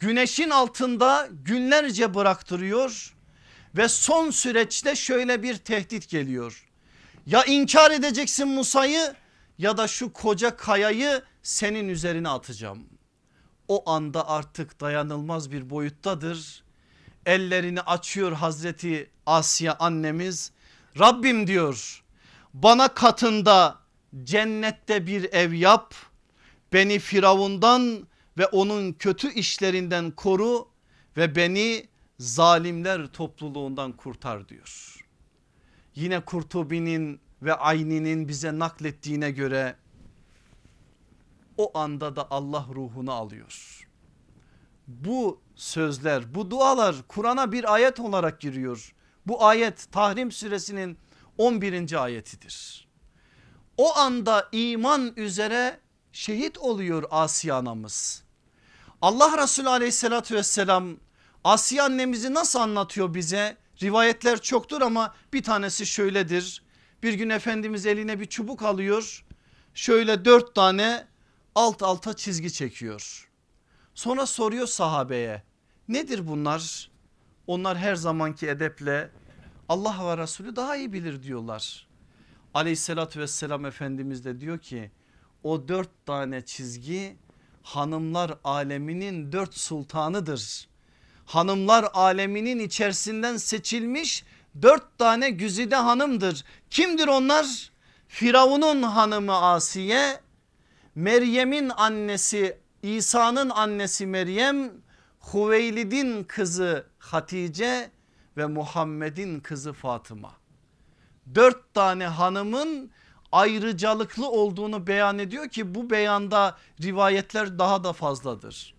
Güneşin altında günlerce bıraktırıyor ve son süreçte şöyle bir tehdit geliyor. Ya inkar edeceksin Musa'yı ya da şu koca kayayı senin üzerine atacağım. O anda artık dayanılmaz bir boyuttadır. Ellerini açıyor Hazreti Asya annemiz. Rabbim diyor bana katında cennette bir ev yap. Beni Firavundan ve onun kötü işlerinden koru ve beni zalimler topluluğundan kurtar diyor. Yine Kurtubi'nin ve Ayni'nin bize naklettiğine göre o anda da Allah ruhunu alıyor. Bu sözler bu dualar Kur'an'a bir ayet olarak giriyor. Bu ayet Tahrim suresinin 11. ayetidir. O anda iman üzere şehit oluyor Asiye anamız. Allah Resulü aleyhissalatü vesselam Asiye annemizi nasıl anlatıyor bize? Rivayetler çoktur ama bir tanesi şöyledir. Bir gün Efendimiz eline bir çubuk alıyor. Şöyle dört tane alt alta çizgi çekiyor. Sonra soruyor sahabeye nedir bunlar? Onlar her zamanki edeple Allah ve Resulü daha iyi bilir diyorlar. Aleyhissalatü vesselam Efendimiz de diyor ki o dört tane çizgi hanımlar aleminin dört sultanıdır. Hanımlar aleminin içerisinden seçilmiş dört tane güzide hanımdır. Kimdir onlar? Firavun'un hanımı Asiye, Meryem'in annesi İsa'nın annesi Meryem, Huveylid'in kızı Hatice ve Muhammed'in kızı Fatıma. Dört tane hanımın ayrıcalıklı olduğunu beyan ediyor ki bu beyanda rivayetler daha da fazladır.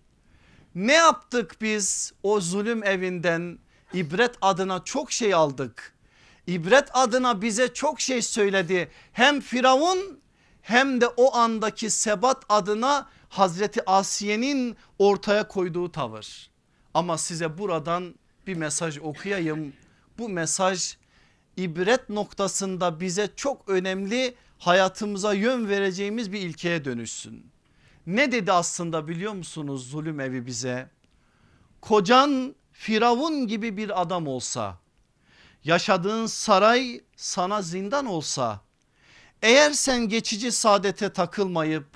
Ne yaptık biz o zulüm evinden ibret adına çok şey aldık. İbret adına bize çok şey söyledi. Hem Firavun hem de o andaki sebat adına Hazreti Asiye'nin ortaya koyduğu tavır. Ama size buradan bir mesaj okuyayım. Bu mesaj ibret noktasında bize çok önemli hayatımıza yön vereceğimiz bir ilkeye dönüşsün. Ne dedi aslında biliyor musunuz zulüm evi bize? Kocan Firavun gibi bir adam olsa, yaşadığın saray sana zindan olsa, eğer sen geçici saadete takılmayıp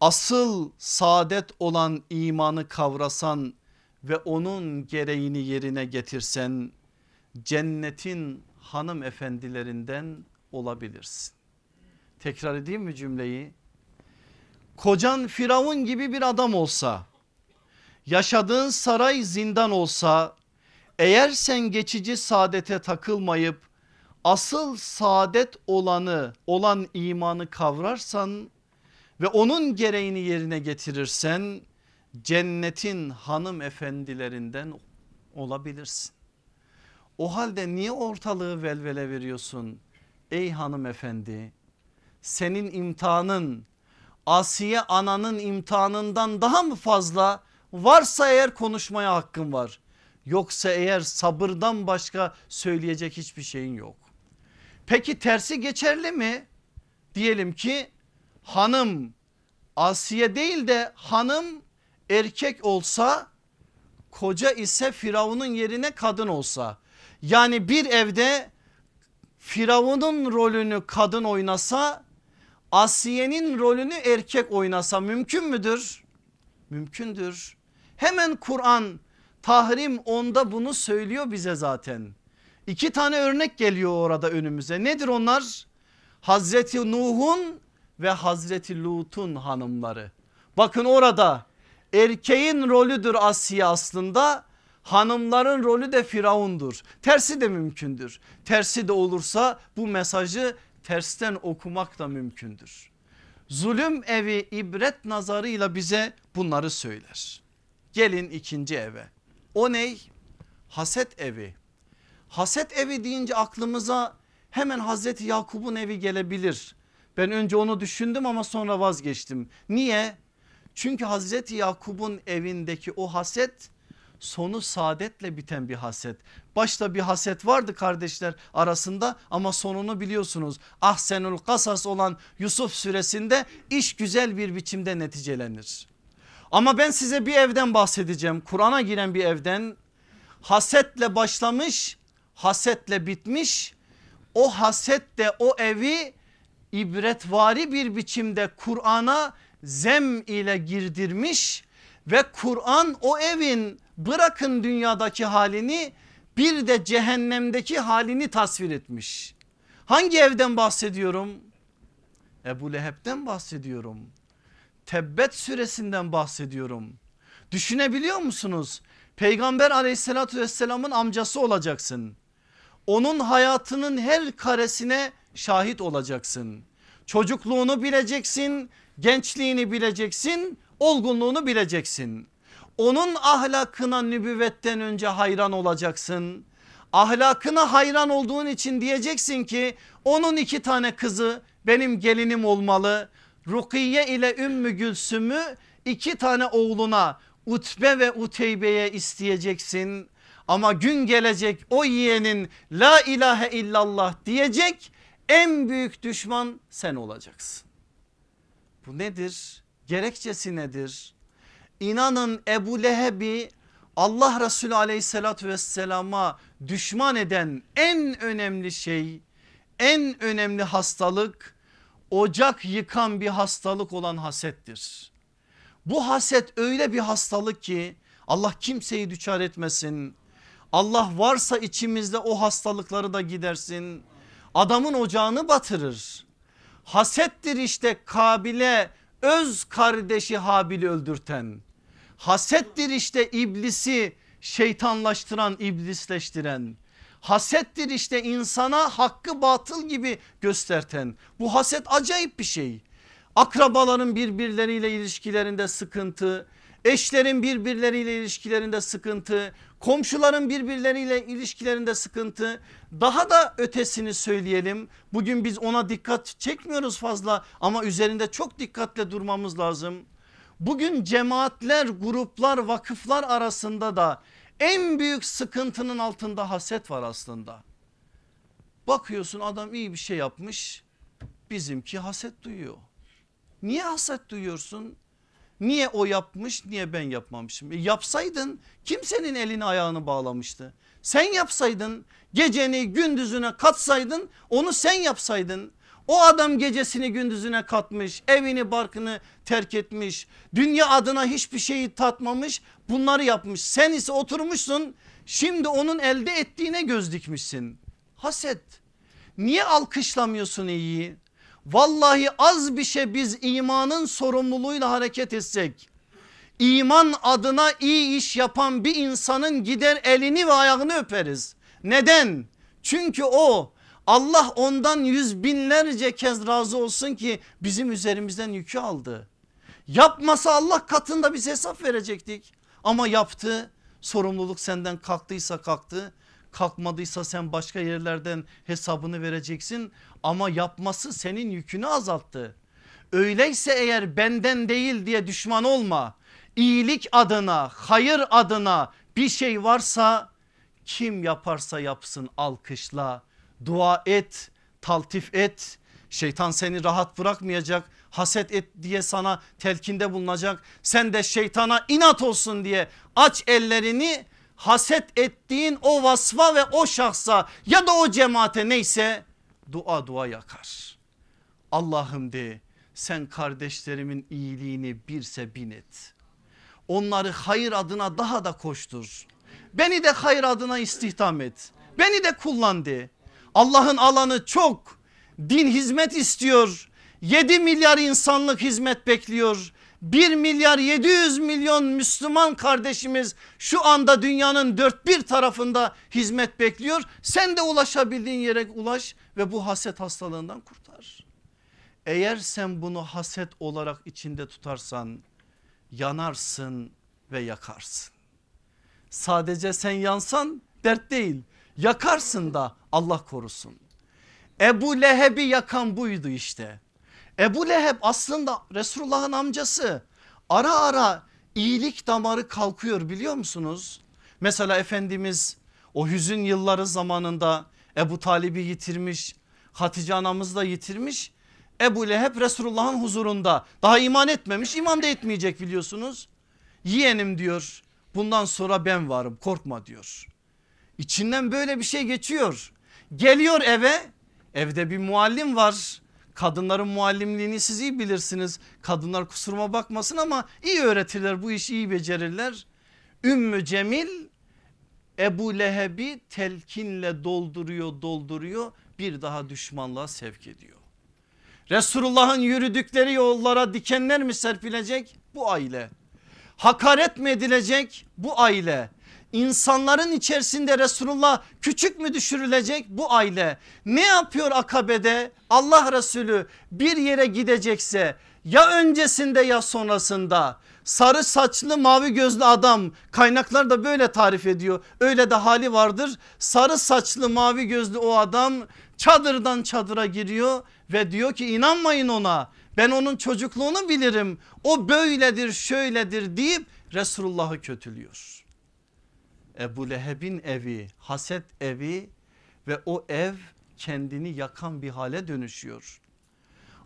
asıl saadet olan imanı kavrasan ve onun gereğini yerine getirsen cennetin hanımefendilerinden olabilirsin. Tekrar edeyim mi cümleyi? Kocan Firavun gibi bir adam olsa, yaşadığın saray zindan olsa, eğer sen geçici saadete takılmayıp asıl saadet olanı olan imanı kavrarsan ve onun gereğini yerine getirirsen cennetin hanımefendilerinden olabilirsin. O halde niye ortalığı velvele veriyorsun ey hanımefendi? Senin imtihanın Asiye ananın imtihanından daha mı fazla? Varsa eğer konuşmaya hakkın var. Yoksa eğer sabırdan başka söyleyecek hiçbir şeyin yok. Peki tersi geçerli mi? Diyelim ki hanım Asiye değil de hanım erkek olsa koca ise Firavun'un yerine kadın olsa. Yani bir evde Firavun'un rolünü kadın oynasa Asiye'nin rolünü erkek oynasa mümkün müdür? Mümkündür. Hemen Kur'an Tahrim onda bunu söylüyor bize zaten. İki tane örnek geliyor orada önümüze. Nedir onlar? Hazreti Nuh'un ve Hazreti Lut'un hanımları. Bakın orada erkeğin rolüdür Asiye aslında hanımların rolü de Firavundur. Tersi de mümkündür. Tersi de olursa bu mesajı tersten okumak da mümkündür. Zulüm evi ibret nazarıyla bize bunları söyler. Gelin ikinci eve. O ney? Haset evi. Haset evi deyince aklımıza hemen Hazreti Yakup'un evi gelebilir. Ben önce onu düşündüm ama sonra vazgeçtim. Niye? Çünkü Hazreti Yakup'un evindeki o haset sonu saadetle biten bir haset. Başta bir haset vardı kardeşler arasında ama sonunu biliyorsunuz. Ahsenul kasas olan Yusuf süresinde iş güzel bir biçimde neticelenir. Ama ben size bir evden bahsedeceğim. Kur'an'a giren bir evden hasetle başlamış hasetle bitmiş. O haset de o evi ibretvari bir biçimde Kur'an'a zem ile girdirmiş ve Kur'an o evin bırakın dünyadaki halini bir de cehennemdeki halini tasvir etmiş. Hangi evden bahsediyorum? Ebu Leheb'den bahsediyorum. Tebbet suresinden bahsediyorum. Düşünebiliyor musunuz? Peygamber aleyhissalatü vesselamın amcası olacaksın. Onun hayatının her karesine şahit olacaksın. Çocukluğunu bileceksin, gençliğini bileceksin, olgunluğunu bileceksin. Onun ahlakına nübüvvetten önce hayran olacaksın. Ahlakına hayran olduğun için diyeceksin ki onun iki tane kızı benim gelinim olmalı. Rukiye ile Ümmü Gülsüm'ü iki tane oğluna Utbe ve Uteybe'ye isteyeceksin. Ama gün gelecek o yeğenin la ilahe illallah diyecek en büyük düşman sen olacaksın. Bu nedir? Gerekçesi nedir? İnanın Ebu Leheb'i Allah Resulü aleyhissalatü vesselama düşman eden en önemli şey en önemli hastalık ocak yıkan bir hastalık olan hasettir. Bu haset öyle bir hastalık ki Allah kimseyi düçar etmesin. Allah varsa içimizde o hastalıkları da gidersin. Adamın ocağını batırır. Hasettir işte Kabil'e öz kardeşi Habil'i öldürten. Hasettir işte iblisi şeytanlaştıran iblisleştiren. Hasettir işte insana hakkı batıl gibi gösterten. Bu haset acayip bir şey. Akrabaların birbirleriyle ilişkilerinde sıkıntı, eşlerin birbirleriyle ilişkilerinde sıkıntı, komşuların birbirleriyle ilişkilerinde sıkıntı. Daha da ötesini söyleyelim. Bugün biz ona dikkat çekmiyoruz fazla ama üzerinde çok dikkatle durmamız lazım. Bugün cemaatler, gruplar, vakıflar arasında da en büyük sıkıntının altında haset var aslında. Bakıyorsun adam iyi bir şey yapmış bizimki haset duyuyor. Niye haset duyuyorsun? Niye o yapmış niye ben yapmamışım? E yapsaydın kimsenin elini ayağını bağlamıştı. Sen yapsaydın geceni gündüzüne katsaydın onu sen yapsaydın. O adam gecesini gündüzüne katmış evini barkını terk etmiş dünya adına hiçbir şeyi tatmamış bunları yapmış. Sen ise oturmuşsun şimdi onun elde ettiğine göz dikmişsin. Haset niye alkışlamıyorsun iyiyi? Vallahi az bir şey biz imanın sorumluluğuyla hareket etsek iman adına iyi iş yapan bir insanın gider elini ve ayağını öperiz. Neden? Çünkü o Allah ondan yüz binlerce kez razı olsun ki bizim üzerimizden yükü aldı. Yapmasa Allah katında biz hesap verecektik ama yaptı sorumluluk senden kalktıysa kalktı kalkmadıysa sen başka yerlerden hesabını vereceksin ama yapması senin yükünü azalttı. Öyleyse eğer benden değil diye düşman olma. İyilik adına, hayır adına bir şey varsa kim yaparsa yapsın alkışla, dua et, taltif et. Şeytan seni rahat bırakmayacak. Haset et diye sana telkinde bulunacak. Sen de şeytana inat olsun diye aç ellerini haset ettiğin o vasfa ve o şahsa ya da o cemaate neyse dua dua yakar. Allah'ım de sen kardeşlerimin iyiliğini birse bin et. Onları hayır adına daha da koştur. Beni de hayır adına istihdam et. Beni de kullan de. Allah'ın alanı çok. Din hizmet istiyor. 7 milyar insanlık hizmet bekliyor. 1 milyar 700 milyon Müslüman kardeşimiz şu anda dünyanın dört bir tarafında hizmet bekliyor. Sen de ulaşabildiğin yere ulaş ve bu haset hastalığından kurtar. Eğer sen bunu haset olarak içinde tutarsan yanarsın ve yakarsın. Sadece sen yansan dert değil yakarsın da Allah korusun. Ebu Leheb'i yakan buydu işte. Ebu Leheb aslında Resulullah'ın amcası. Ara ara iyilik damarı kalkıyor biliyor musunuz? Mesela Efendimiz o hüzün yılları zamanında Ebu Talib'i yitirmiş. Hatice anamızı da yitirmiş. Ebu Leheb Resulullah'ın huzurunda daha iman etmemiş iman da etmeyecek biliyorsunuz. Yeğenim diyor bundan sonra ben varım korkma diyor. İçinden böyle bir şey geçiyor. Geliyor eve evde bir muallim var. Kadınların muallimliğini siz iyi bilirsiniz. Kadınlar kusuruma bakmasın ama iyi öğretirler bu işi iyi becerirler. Ümmü Cemil Ebu Leheb'i telkinle dolduruyor dolduruyor bir daha düşmanlığa sevk ediyor. Resulullah'ın yürüdükleri yollara dikenler mi serpilecek? Bu aile. Hakaret mi edilecek? Bu aile. İnsanların içerisinde Resulullah küçük mü düşürülecek bu aile? Ne yapıyor akabede? Allah Resulü bir yere gidecekse ya öncesinde ya sonrasında sarı saçlı mavi gözlü adam kaynaklar da böyle tarif ediyor. Öyle de hali vardır. Sarı saçlı mavi gözlü o adam çadırdan çadıra giriyor ve diyor ki inanmayın ona. Ben onun çocukluğunu bilirim. O böyledir şöyledir deyip Resulullah'ı kötülüyor. Ebu Leheb'in evi haset evi ve o ev kendini yakan bir hale dönüşüyor.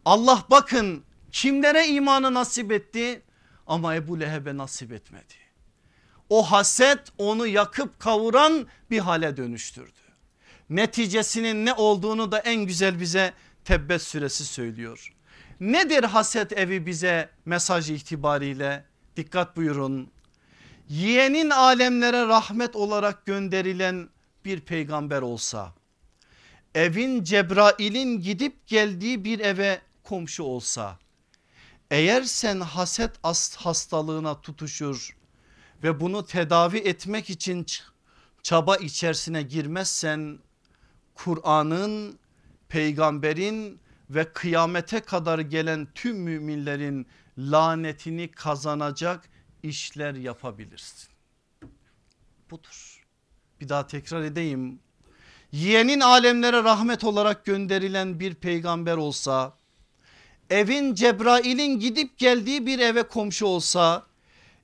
Allah bakın kimlere imanı nasip etti ama Ebu Leheb'e nasip etmedi. O haset onu yakıp kavuran bir hale dönüştürdü. Neticesinin ne olduğunu da en güzel bize Tebbet suresi söylüyor. Nedir haset evi bize mesaj itibariyle? Dikkat buyurun. Yeğenin alemlere rahmet olarak gönderilen bir peygamber olsa evin Cebrail'in gidip geldiği bir eve komşu olsa eğer sen haset hastalığına tutuşur ve bunu tedavi etmek için çaba içerisine girmezsen Kur'an'ın peygamberin ve kıyamete kadar gelen tüm müminlerin lanetini kazanacak işler yapabilirsin. Budur. Bir daha tekrar edeyim. Yeğenin alemlere rahmet olarak gönderilen bir peygamber olsa evin Cebrail'in gidip geldiği bir eve komşu olsa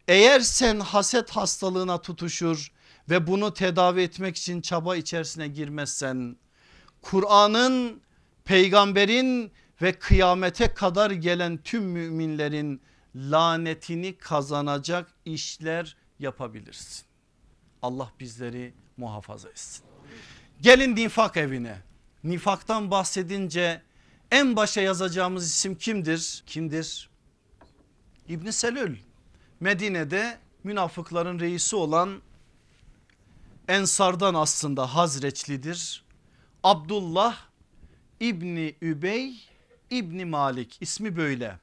eğer sen haset hastalığına tutuşur ve bunu tedavi etmek için çaba içerisine girmezsen Kur'an'ın peygamberin ve kıyamete kadar gelen tüm müminlerin lanetini kazanacak işler yapabilirsin. Allah bizleri muhafaza etsin. Gelin nifak evine. Nifaktan bahsedince en başa yazacağımız isim kimdir? Kimdir? İbn Selül. Medine'de münafıkların reisi olan Ensardan aslında Hazreçlidir. Abdullah İbni Übey İbni Malik ismi böyle.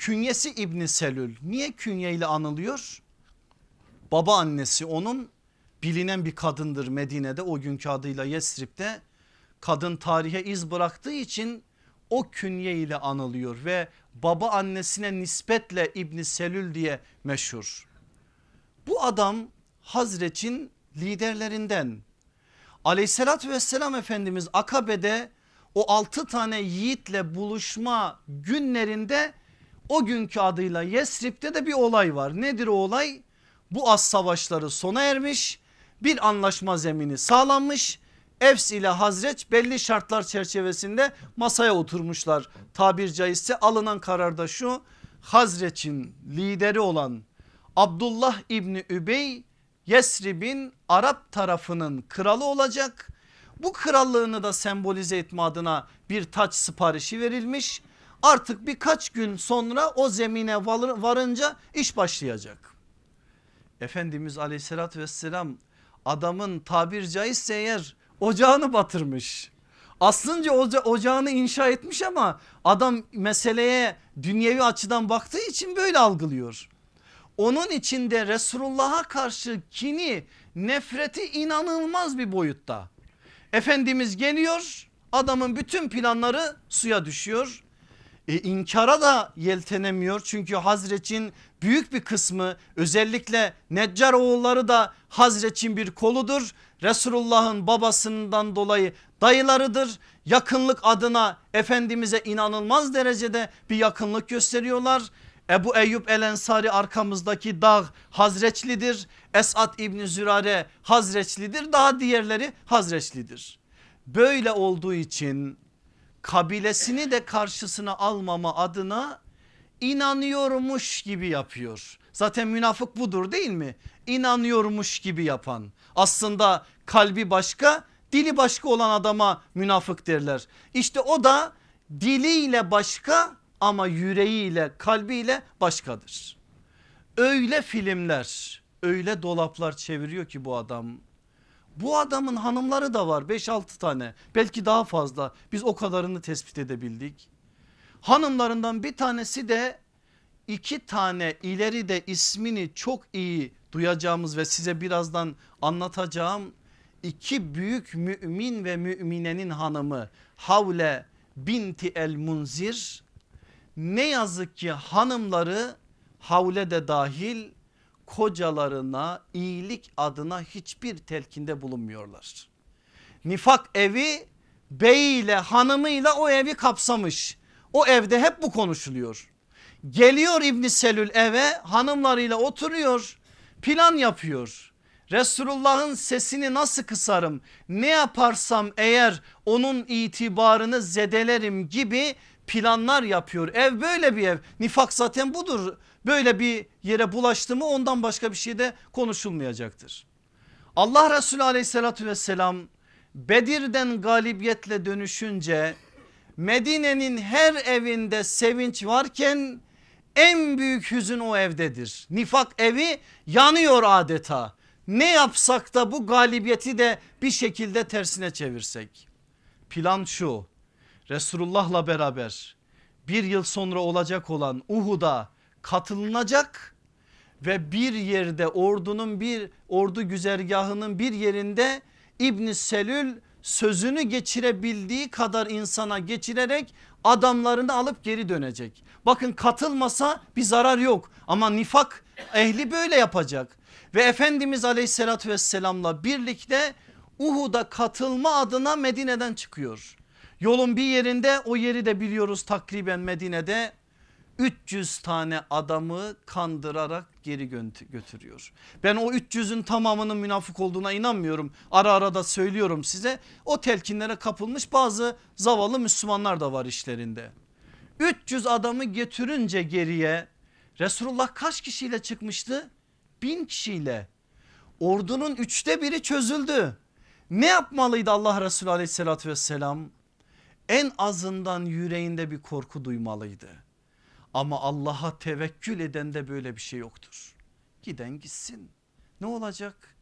Künyesi İbni Selül. Niye künyeyle anılıyor? Baba annesi onun bilinen bir kadındır Medine'de o günkü adıyla Yesrib'de. Kadın tarihe iz bıraktığı için o künye ile anılıyor ve baba annesine nispetle İbni Selül diye meşhur. Bu adam Hazreç'in liderlerinden. Aleyhissalatü vesselam Efendimiz Akabe'de o altı tane yiğitle buluşma günlerinde o günkü adıyla Yesrib'de de bir olay var. Nedir o olay? Bu az savaşları sona ermiş bir anlaşma zemini sağlanmış. Efs ile Hazreç belli şartlar çerçevesinde masaya oturmuşlar. Tabir caizse alınan kararda şu Hazreç'in lideri olan Abdullah İbni Übey Yesrib'in Arap tarafının kralı olacak. Bu krallığını da sembolize etme adına bir taç siparişi verilmiş. Artık birkaç gün sonra o zemine varınca iş başlayacak. Efendimiz aleyhissalatü vesselam adamın tabir caizse eğer ocağını batırmış. Aslında oca ocağını inşa etmiş ama adam meseleye dünyevi açıdan baktığı için böyle algılıyor. Onun içinde Resulullah'a karşı kini nefreti inanılmaz bir boyutta. Efendimiz geliyor adamın bütün planları suya düşüyor. E, inkara da yeltenemiyor çünkü Hazreç'in büyük bir kısmı özellikle Neccar oğulları da Hazreç'in bir koludur. Resulullah'ın babasından dolayı dayılarıdır. Yakınlık adına Efendimiz'e inanılmaz derecede bir yakınlık gösteriyorlar. Ebu Eyyub El Ensari arkamızdaki dağ Hazreçlidir. Esat İbni Zürare Hazreçlidir. Daha diğerleri Hazreçlidir. Böyle olduğu için kabilesini de karşısına almama adına inanıyormuş gibi yapıyor. Zaten münafık budur değil mi? İnanıyormuş gibi yapan. Aslında kalbi başka dili başka olan adama münafık derler. İşte o da diliyle başka ama yüreğiyle kalbiyle başkadır. Öyle filmler öyle dolaplar çeviriyor ki bu adam. Bu adamın hanımları da var 5-6 tane. Belki daha fazla. Biz o kadarını tespit edebildik. Hanımlarından bir tanesi de iki tane ileride ismini çok iyi duyacağımız ve size birazdan anlatacağım iki büyük mümin ve müminenin hanımı. Havle binti el Munzir ne yazık ki hanımları Havle de dahil kocalarına iyilik adına hiçbir telkinde bulunmuyorlar. Nifak evi beyiyle hanımıyla o evi kapsamış. O evde hep bu konuşuluyor. Geliyor İbni Selül eve hanımlarıyla oturuyor plan yapıyor. Resulullah'ın sesini nasıl kısarım ne yaparsam eğer onun itibarını zedelerim gibi planlar yapıyor. Ev böyle bir ev nifak zaten budur böyle bir yere bulaştı mı ondan başka bir şey de konuşulmayacaktır. Allah Resulü aleyhissalatü vesselam Bedir'den galibiyetle dönüşünce Medine'nin her evinde sevinç varken en büyük hüzün o evdedir. Nifak evi yanıyor adeta. Ne yapsak da bu galibiyeti de bir şekilde tersine çevirsek. Plan şu Resulullah'la beraber bir yıl sonra olacak olan Uhud'a katılınacak ve bir yerde ordunun bir ordu güzergahının bir yerinde İbn Selül sözünü geçirebildiği kadar insana geçirerek adamlarını alıp geri dönecek. Bakın katılmasa bir zarar yok ama nifak ehli böyle yapacak. Ve Efendimiz aleyhissalatü vesselamla birlikte Uhud'a katılma adına Medine'den çıkıyor. Yolun bir yerinde o yeri de biliyoruz takriben Medine'de 300 tane adamı kandırarak geri götürüyor. Ben o 300'ün tamamının münafık olduğuna inanmıyorum. Ara ara da söylüyorum size. O telkinlere kapılmış bazı zavallı Müslümanlar da var işlerinde. 300 adamı getirince geriye Resulullah kaç kişiyle çıkmıştı? Bin kişiyle. Ordunun üçte biri çözüldü. Ne yapmalıydı Allah Resulü aleyhissalatü vesselam? En azından yüreğinde bir korku duymalıydı ama Allah'a tevekkül edende böyle bir şey yoktur. Giden gitsin. Ne olacak?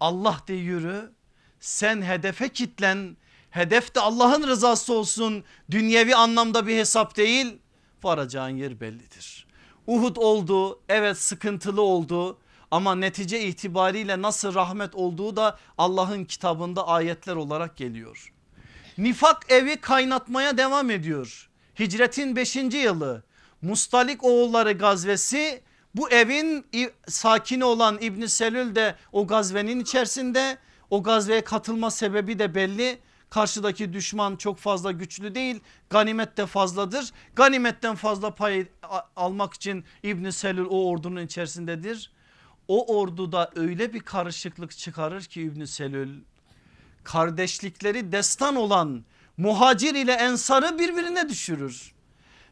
Allah de yürü. Sen hedefe kitlen. Hedef de Allah'ın rızası olsun. Dünyevi anlamda bir hesap değil. Varacağın yer bellidir. Uhud oldu. Evet sıkıntılı oldu. Ama netice itibariyle nasıl rahmet olduğu da Allah'ın kitabında ayetler olarak geliyor. Nifak evi kaynatmaya devam ediyor. Hicretin 5. yılı Mustalik oğulları gazvesi bu evin sakini olan İbni Selül de o gazvenin içerisinde o gazveye katılma sebebi de belli. Karşıdaki düşman çok fazla güçlü değil ganimet de fazladır. Ganimetten fazla pay almak için İbni Selül o ordunun içerisindedir. O orduda öyle bir karışıklık çıkarır ki İbni Selül kardeşlikleri destan olan muhacir ile ensarı birbirine düşürür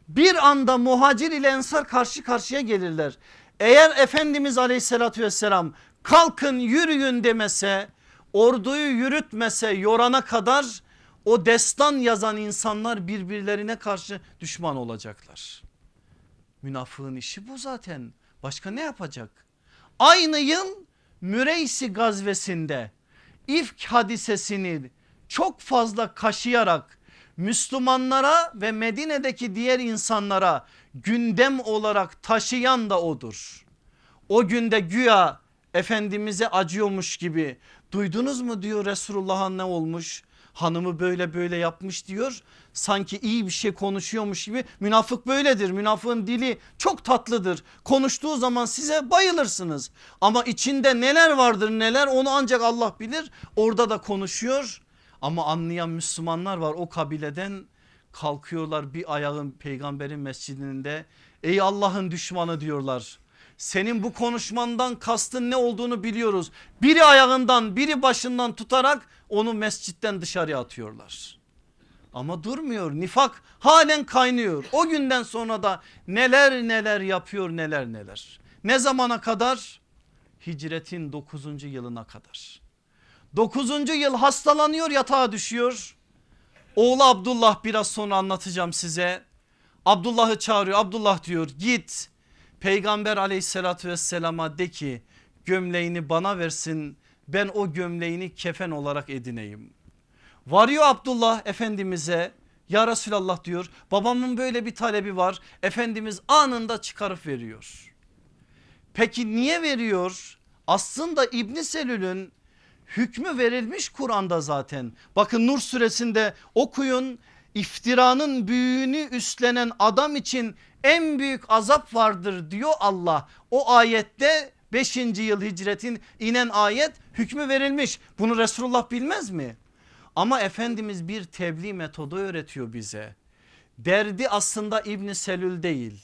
bir anda muhacir ile ensar karşı karşıya gelirler. Eğer Efendimiz aleyhissalatü vesselam kalkın yürüyün demese orduyu yürütmese yorana kadar o destan yazan insanlar birbirlerine karşı düşman olacaklar. Münafığın işi bu zaten başka ne yapacak? Aynı yıl Müreysi gazvesinde İfk hadisesini çok fazla kaşıyarak Müslümanlara ve Medine'deki diğer insanlara gündem olarak taşıyan da odur. O günde güya Efendimiz'e acıyormuş gibi duydunuz mu diyor Resulullah'a ne olmuş? Hanımı böyle böyle yapmış diyor. Sanki iyi bir şey konuşuyormuş gibi münafık böyledir. Münafığın dili çok tatlıdır. Konuştuğu zaman size bayılırsınız. Ama içinde neler vardır neler onu ancak Allah bilir. Orada da konuşuyor ama anlayan Müslümanlar var o kabileden kalkıyorlar bir ayağın peygamberin mescidinde. Ey Allah'ın düşmanı diyorlar. Senin bu konuşmandan kastın ne olduğunu biliyoruz. Biri ayağından biri başından tutarak onu mescitten dışarıya atıyorlar. Ama durmuyor nifak halen kaynıyor. O günden sonra da neler neler yapıyor neler neler. Ne zamana kadar? Hicretin 9. yılına kadar. 9. yıl hastalanıyor yatağa düşüyor. Oğlu Abdullah biraz sonra anlatacağım size. Abdullah'ı çağırıyor. Abdullah diyor git peygamber aleyhissalatü vesselama de ki gömleğini bana versin ben o gömleğini kefen olarak edineyim. Varıyor Abdullah Efendimiz'e ya Resulallah diyor babamın böyle bir talebi var. Efendimiz anında çıkarıp veriyor. Peki niye veriyor? Aslında İbn Selül'ün hükmü verilmiş Kur'an'da zaten. Bakın Nur suresinde okuyun iftiranın büyüğünü üstlenen adam için en büyük azap vardır diyor Allah. O ayette 5. yıl hicretin inen ayet hükmü verilmiş. Bunu Resulullah bilmez mi? Ama Efendimiz bir tebliğ metodu öğretiyor bize. Derdi aslında İbn Selül değil.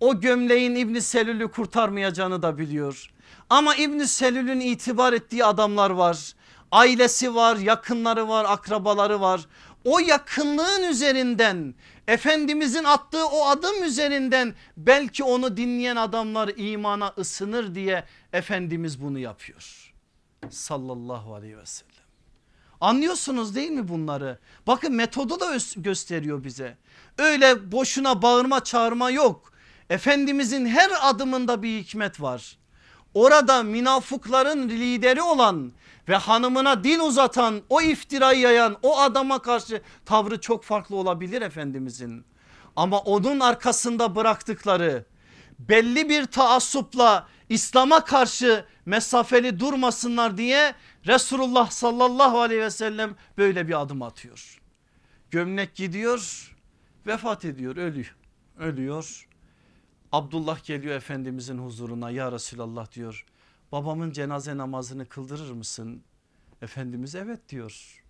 O gömleğin İbn Selül'ü kurtarmayacağını da biliyor. Ama İbn Selül'ün itibar ettiği adamlar var. Ailesi var, yakınları var, akrabaları var. O yakınlığın üzerinden Efendimizin attığı o adım üzerinden belki onu dinleyen adamlar imana ısınır diye Efendimiz bunu yapıyor. Sallallahu aleyhi ve sellem. Anlıyorsunuz değil mi bunları? Bakın metodu da gösteriyor bize. Öyle boşuna bağırma çağırma yok. Efendimizin her adımında bir hikmet var. Orada münafıkların lideri olan ve hanımına dil uzatan o iftirayı yayan o adama karşı tavrı çok farklı olabilir Efendimizin. Ama onun arkasında bıraktıkları belli bir taassupla İslam'a karşı mesafeli durmasınlar diye Resulullah sallallahu aleyhi ve sellem böyle bir adım atıyor. Gömlek gidiyor vefat ediyor ölüyor. Ölüyor. Abdullah geliyor Efendimizin huzuruna ya Resulallah diyor. Babamın cenaze namazını kıldırır mısın? Efendimiz evet diyor.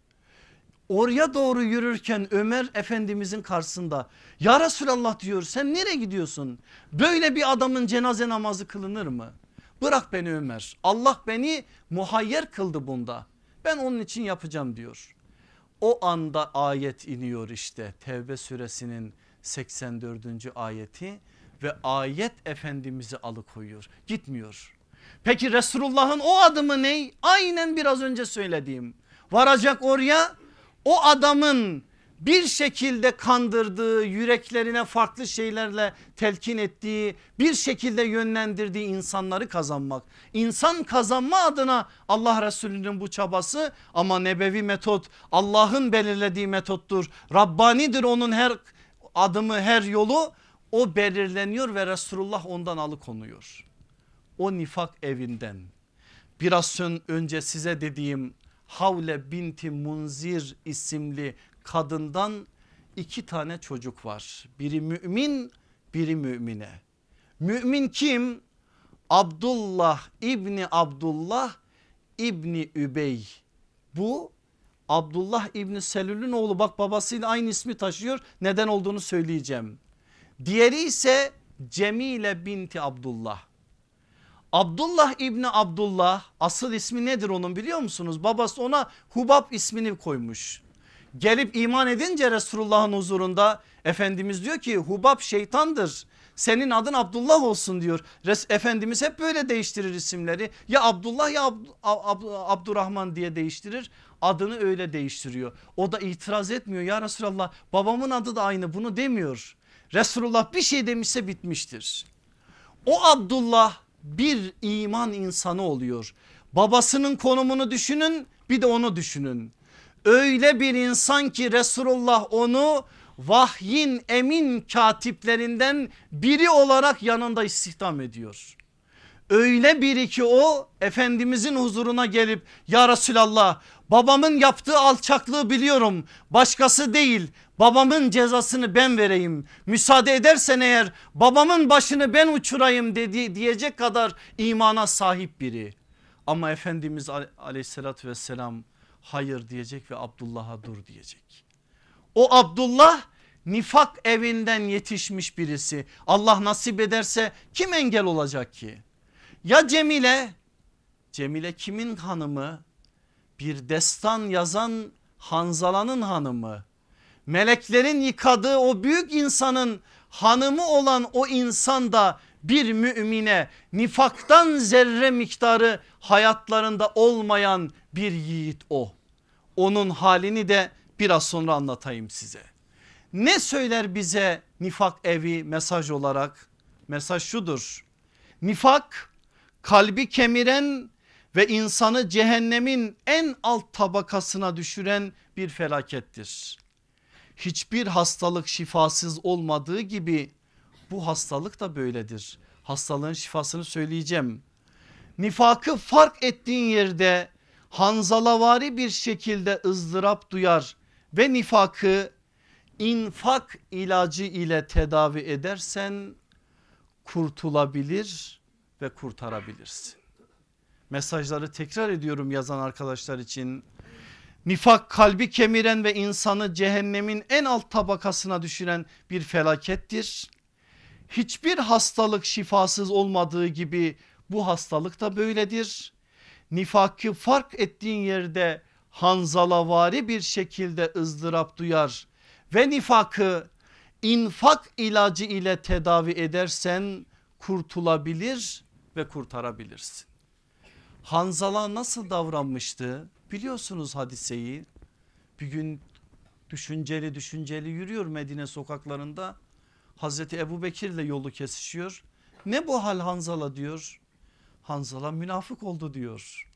Oraya doğru yürürken Ömer Efendimizin karşısında ya Resulallah diyor sen nereye gidiyorsun? Böyle bir adamın cenaze namazı kılınır mı? Bırak beni Ömer Allah beni muhayyer kıldı bunda. Ben onun için yapacağım diyor. O anda ayet iniyor işte Tevbe suresinin 84. ayeti ve ayet Efendimiz'i alıkoyuyor gitmiyor. Peki Resulullah'ın o adımı ne? Aynen biraz önce söylediğim varacak oraya o adamın bir şekilde kandırdığı yüreklerine farklı şeylerle telkin ettiği bir şekilde yönlendirdiği insanları kazanmak. İnsan kazanma adına Allah Resulü'nün bu çabası ama nebevi metot Allah'ın belirlediği metottur. Rabbanidir onun her adımı her yolu o belirleniyor ve Resulullah ondan alıkonuyor. O nifak evinden biraz önce size dediğim Havle binti Munzir isimli kadından iki tane çocuk var. Biri mümin biri mümine. Mümin kim? Abdullah İbni Abdullah İbni Übey. Bu Abdullah İbni Selül'ün oğlu bak babasıyla aynı ismi taşıyor. Neden olduğunu söyleyeceğim. Diğeri ise Cemile binti Abdullah. Abdullah İbni Abdullah asıl ismi nedir onun biliyor musunuz? Babası ona Hubab ismini koymuş. Gelip iman edince Resulullah'ın huzurunda Efendimiz diyor ki Hubab şeytandır. Senin adın Abdullah olsun diyor. Res Efendimiz hep böyle değiştirir isimleri. Ya Abdullah ya Abd Ab Abdurrahman diye değiştirir. Adını öyle değiştiriyor. O da itiraz etmiyor. Ya Resulallah babamın adı da aynı bunu demiyor. Resulullah bir şey demişse bitmiştir. O Abdullah bir iman insanı oluyor. Babasının konumunu düşünün bir de onu düşünün. Öyle bir insan ki Resulullah onu vahyin emin katiplerinden biri olarak yanında istihdam ediyor. Öyle biri ki o Efendimizin huzuruna gelip ya Resulallah babamın yaptığı alçaklığı biliyorum başkası değil babamın cezasını ben vereyim müsaade edersen eğer babamın başını ben uçurayım dedi diyecek kadar imana sahip biri. Ama Efendimiz aleyhissalatü vesselam hayır diyecek ve Abdullah'a dur diyecek. O Abdullah nifak evinden yetişmiş birisi Allah nasip ederse kim engel olacak ki? Ya Cemile Cemile kimin hanımı? Bir destan yazan Hanzala'nın hanımı. Meleklerin yıkadığı o büyük insanın hanımı olan o insan da bir mümine nifaktan zerre miktarı hayatlarında olmayan bir yiğit o. Onun halini de biraz sonra anlatayım size. Ne söyler bize nifak evi mesaj olarak? Mesaj şudur. Nifak kalbi kemiren ve insanı cehennemin en alt tabakasına düşüren bir felakettir. Hiçbir hastalık şifasız olmadığı gibi bu hastalık da böyledir. Hastalığın şifasını söyleyeceğim. Nifakı fark ettiğin yerde hanzalavari bir şekilde ızdırap duyar ve nifakı infak ilacı ile tedavi edersen kurtulabilir ve kurtarabilirsin. Mesajları tekrar ediyorum yazan arkadaşlar için. Nifak kalbi kemiren ve insanı cehennemin en alt tabakasına düşüren bir felakettir. Hiçbir hastalık şifasız olmadığı gibi bu hastalık da böyledir. Nifakı fark ettiğin yerde hanzalavari bir şekilde ızdırap duyar ve nifakı infak ilacı ile tedavi edersen kurtulabilir ve kurtarabilirsin. Hanzala nasıl davranmıştı biliyorsunuz hadiseyi. Bir gün düşünceli düşünceli yürüyor Medine sokaklarında. Hazreti Ebu Bekir ile yolu kesişiyor. Ne bu hal Hanzala diyor. Hanzala münafık oldu diyor.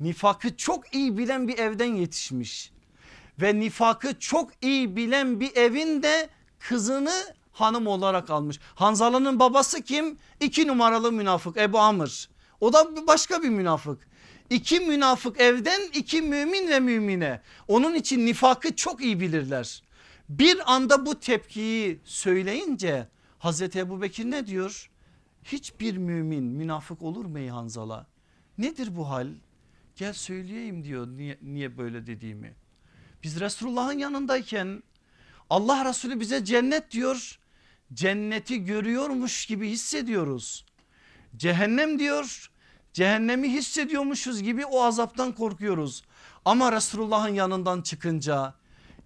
Nifakı çok iyi bilen bir evden yetişmiş. Ve nifakı çok iyi bilen bir evin de kızını hanım olarak almış. Hanzala'nın babası kim? İki numaralı münafık Ebu Amr. O da başka bir münafık. İki münafık evden iki mümin ve mümine. Onun için nifakı çok iyi bilirler. Bir anda bu tepkiyi söyleyince Hazreti Ebu Bekir ne diyor? Hiçbir mümin münafık olur mu Hanzala? Nedir bu hal? Gel söyleyeyim diyor niye, niye böyle dediğimi. Biz Resulullah'ın yanındayken Allah Resulü bize cennet diyor. Cenneti görüyormuş gibi hissediyoruz. Cehennem diyor. Cehennemi hissediyormuşuz gibi o azaptan korkuyoruz. Ama Resulullah'ın yanından çıkınca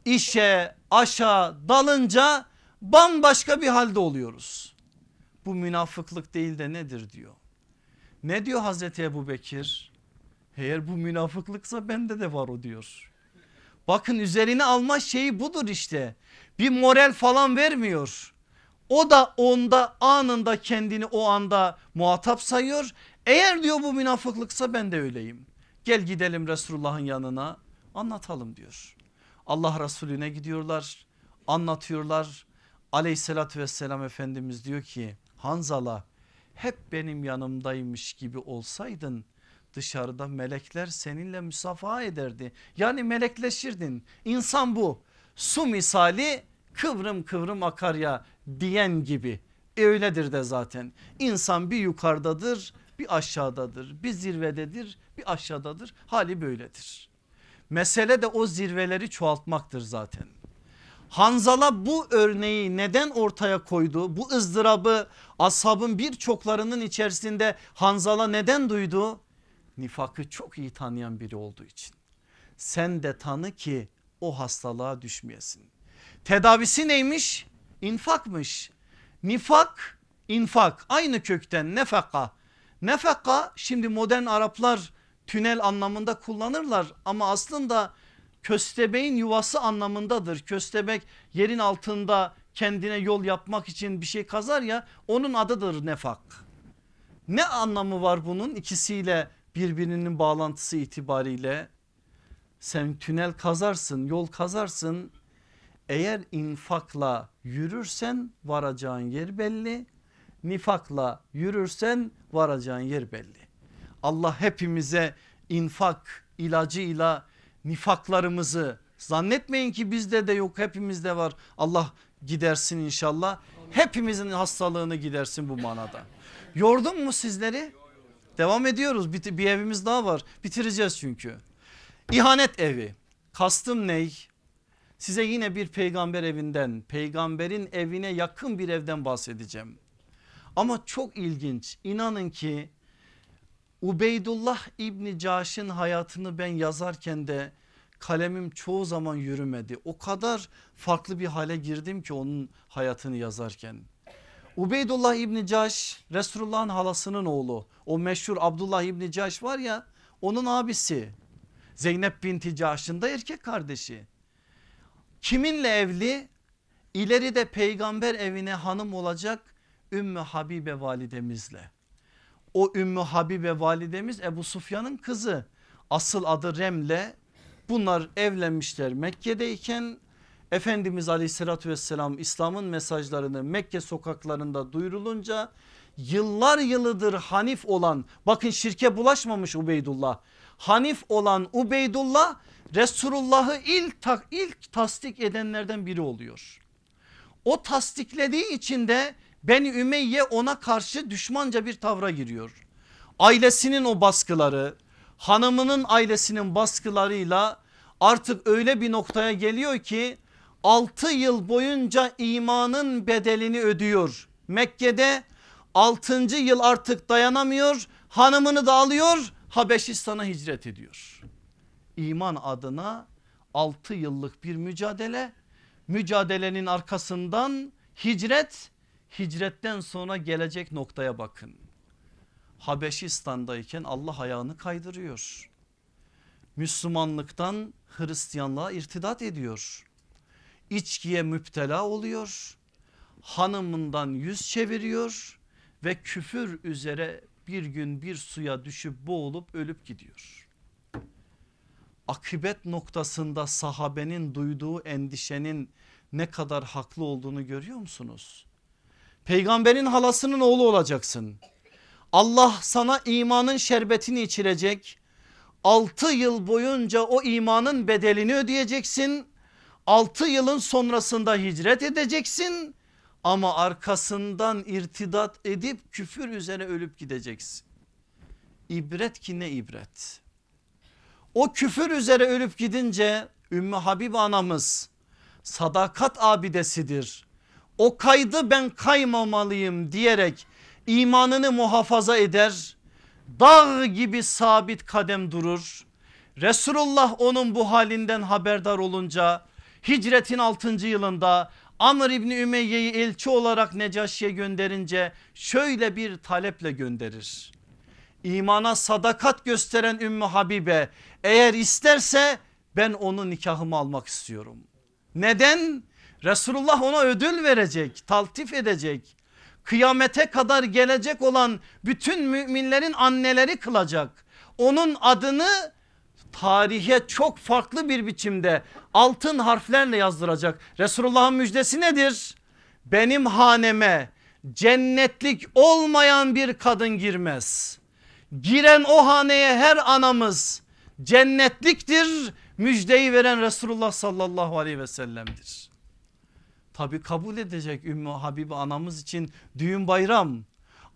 işe aşağı dalınca bambaşka bir halde oluyoruz. Bu münafıklık değil de nedir diyor. Ne diyor Hazreti Ebu Bekir? Eğer bu münafıklıksa bende de var o diyor. Bakın üzerine alma şeyi budur işte. Bir moral falan vermiyor. O da onda anında kendini o anda muhatap sayıyor. Eğer diyor bu münafıklıksa ben de öyleyim. Gel gidelim Resulullah'ın yanına anlatalım diyor. Allah Resulüne gidiyorlar anlatıyorlar. Aleyhissalatü vesselam Efendimiz diyor ki Hanzala hep benim yanımdaymış gibi olsaydın dışarıda melekler seninle müsafaha ederdi. Yani melekleşirdin. İnsan bu. Su misali kıvrım kıvrım akar ya diyen gibi. E öyledir de zaten. İnsan bir yukarıdadır bir aşağıdadır. Bir zirvededir bir aşağıdadır. Hali böyledir. Mesele de o zirveleri çoğaltmaktır zaten. Hanzala bu örneği neden ortaya koydu? Bu ızdırabı ashabın birçoklarının içerisinde Hanzala neden duydu? Nifakı çok iyi tanıyan biri olduğu için. Sen de tanı ki o hastalığa düşmeyesin. Tedavisi neymiş? İnfakmış. Nifak, infak aynı kökten nefaka. Nefaka şimdi modern Araplar tünel anlamında kullanırlar ama aslında köstebeğin yuvası anlamındadır. Köstebek yerin altında kendine yol yapmak için bir şey kazar ya onun adıdır nefak. Ne anlamı var bunun ikisiyle birbirinin bağlantısı itibariyle? Sen tünel kazarsın yol kazarsın eğer infakla yürürsen varacağın yer belli. Nifakla yürürsen varacağın yer belli. Allah hepimize infak ilacıyla nifaklarımızı zannetmeyin ki bizde de yok hepimizde var. Allah gidersin inşallah. Hepimizin hastalığını gidersin bu manada. Yordum mu sizleri? Devam ediyoruz bir, bir evimiz daha var bitireceğiz çünkü. İhanet evi kastım ney? Size yine bir peygamber evinden peygamberin evine yakın bir evden bahsedeceğim. Ama çok ilginç inanın ki Ubeydullah İbni Caş'ın hayatını ben yazarken de kalemim çoğu zaman yürümedi. O kadar farklı bir hale girdim ki onun hayatını yazarken. Ubeydullah İbni Caş Resulullah'ın halasının oğlu. O meşhur Abdullah İbni Caş var ya onun abisi. Zeynep binti Caş'ın da erkek kardeşi. Kiminle evli? İleride peygamber evine hanım olacak Ümmü Habibe validemizle. O Ümmü Habibe validemiz Ebu Sufyan'ın kızı. Asıl adı Remle. Bunlar evlenmişler Mekke'deyken Efendimiz aleyhissalatü vesselam İslam'ın mesajlarını Mekke sokaklarında duyurulunca yıllar yılıdır Hanif olan bakın şirke bulaşmamış Ubeydullah. Hanif olan Ubeydullah Resulullah'ı ilk, ilk tasdik edenlerden biri oluyor. O tasdiklediği için de Beni Ümeyye ona karşı düşmanca bir tavra giriyor. Ailesinin o baskıları hanımının ailesinin baskılarıyla artık öyle bir noktaya geliyor ki 6 yıl boyunca imanın bedelini ödüyor. Mekke'de 6. yıl artık dayanamıyor hanımını da alıyor Habeşistan'a hicret ediyor. İman adına 6 yıllık bir mücadele mücadelenin arkasından hicret hicretten sonra gelecek noktaya bakın. Habeşistan'dayken Allah ayağını kaydırıyor. Müslümanlıktan Hristiyanlığa irtidat ediyor. İçkiye müptela oluyor. Hanımından yüz çeviriyor ve küfür üzere bir gün bir suya düşüp boğulup ölüp gidiyor. Akıbet noktasında sahabenin duyduğu endişenin ne kadar haklı olduğunu görüyor musunuz? Peygamberin halasının oğlu olacaksın. Allah sana imanın şerbetini içirecek. 6 yıl boyunca o imanın bedelini ödeyeceksin. 6 yılın sonrasında hicret edeceksin ama arkasından irtidat edip küfür üzere ölüp gideceksin. İbret ki ne ibret. O küfür üzere ölüp gidince Ümmü Habib anamız sadakat abidesidir. O kaydı ben kaymamalıyım diyerek imanını muhafaza eder. Dağ gibi sabit kadem durur. Resulullah onun bu halinden haberdar olunca hicretin 6. yılında Amr İbni Ümeyye'yi elçi olarak Necaşi'ye gönderince şöyle bir taleple gönderir. İmana sadakat gösteren Ümmü Habibe eğer isterse ben onu nikahıma almak istiyorum. Neden? Resulullah ona ödül verecek, taltif edecek kıyamete kadar gelecek olan bütün müminlerin anneleri kılacak. Onun adını tarihe çok farklı bir biçimde altın harflerle yazdıracak. Resulullah'ın müjdesi nedir? Benim haneme cennetlik olmayan bir kadın girmez. Giren o haneye her anamız cennetliktir. Müjdeyi veren Resulullah sallallahu aleyhi ve sellem'dir. Tabi kabul edecek Ümmü Habibi anamız için düğün bayram.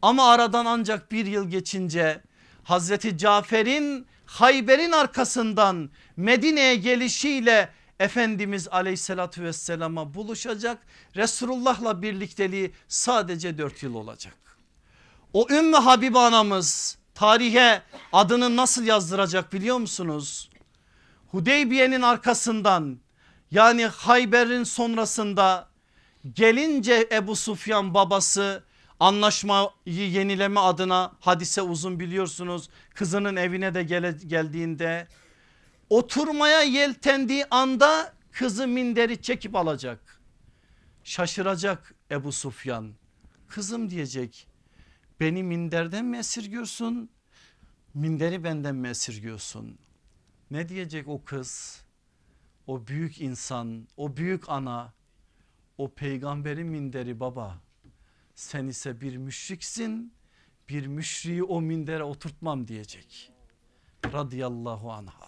Ama aradan ancak bir yıl geçince Hazreti Cafer'in Hayber'in arkasından Medine'ye gelişiyle Efendimiz aleyhissalatü vesselama buluşacak. Resulullah'la birlikteliği sadece dört yıl olacak. O Ümmü Habibe anamız tarihe adını nasıl yazdıracak biliyor musunuz? Hudeybiye'nin arkasından yani Hayber'in sonrasında Gelince Ebu Sufyan babası anlaşmayı yenileme adına hadise uzun biliyorsunuz. Kızının evine de gele, geldiğinde oturmaya yeltendiği anda kızı minderi çekip alacak. Şaşıracak Ebu Sufyan. Kızım diyecek beni minderden mi esirgiyorsun? Minderi benden mi esirgiyorsun? Ne diyecek o kız? O büyük insan, o büyük ana o peygamberin minderi baba sen ise bir müşriksin bir müşriği o mindere oturtmam diyecek radıyallahu anha.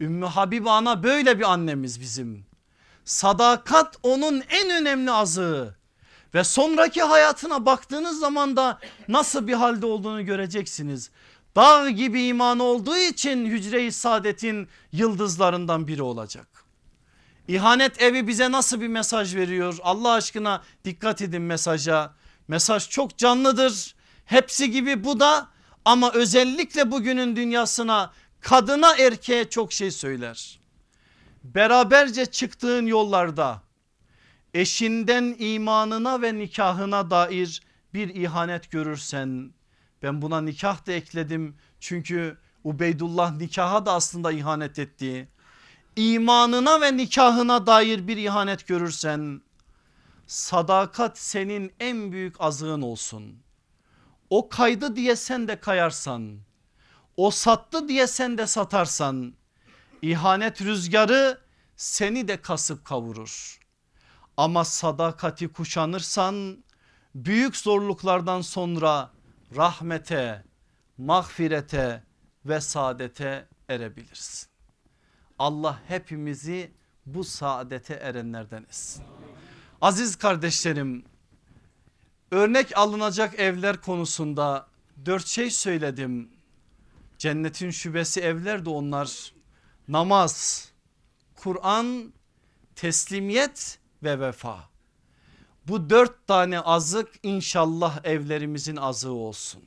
Ümmü Habibe ana böyle bir annemiz bizim. Sadakat onun en önemli azığı ve sonraki hayatına baktığınız zaman da nasıl bir halde olduğunu göreceksiniz. Dağ gibi imanı olduğu için hücre-i saadetin yıldızlarından biri olacak. İhanet evi bize nasıl bir mesaj veriyor? Allah aşkına dikkat edin mesaja. Mesaj çok canlıdır. Hepsi gibi bu da ama özellikle bugünün dünyasına kadına erkeğe çok şey söyler. Beraberce çıktığın yollarda eşinden imanına ve nikahına dair bir ihanet görürsen ben buna nikah da ekledim çünkü Ubeydullah nikaha da aslında ihanet etti imanına ve nikahına dair bir ihanet görürsen sadakat senin en büyük azığın olsun. O kaydı diye sen de kayarsan o sattı diye sen de satarsan ihanet rüzgarı seni de kasıp kavurur. Ama sadakati kuşanırsan büyük zorluklardan sonra rahmete, mağfirete ve saadete erebilirsin. Allah hepimizi bu saadete erenlerden etsin. Aziz kardeşlerim örnek alınacak evler konusunda dört şey söyledim. Cennetin şubesi evler de onlar namaz, Kur'an, teslimiyet ve vefa. Bu dört tane azık inşallah evlerimizin azığı olsun.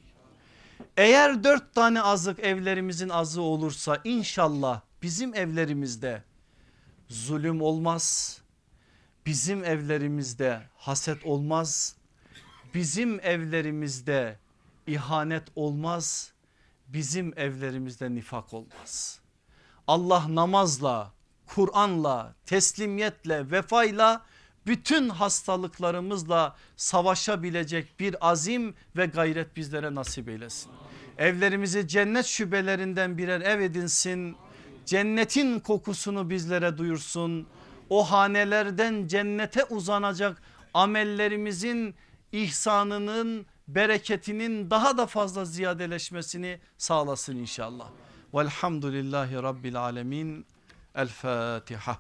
Eğer dört tane azık evlerimizin azığı olursa inşallah bizim evlerimizde zulüm olmaz. Bizim evlerimizde haset olmaz. Bizim evlerimizde ihanet olmaz. Bizim evlerimizde nifak olmaz. Allah namazla, Kur'an'la, teslimiyetle, vefayla bütün hastalıklarımızla savaşabilecek bir azim ve gayret bizlere nasip eylesin. Evlerimizi cennet şubelerinden birer ev edinsin. Cennetin kokusunu bizlere duyursun. O hanelerden cennete uzanacak amellerimizin ihsanının bereketinin daha da fazla ziyadeleşmesini sağlasın inşallah. Velhamdülillahi Rabbil Alemin. El Fatiha.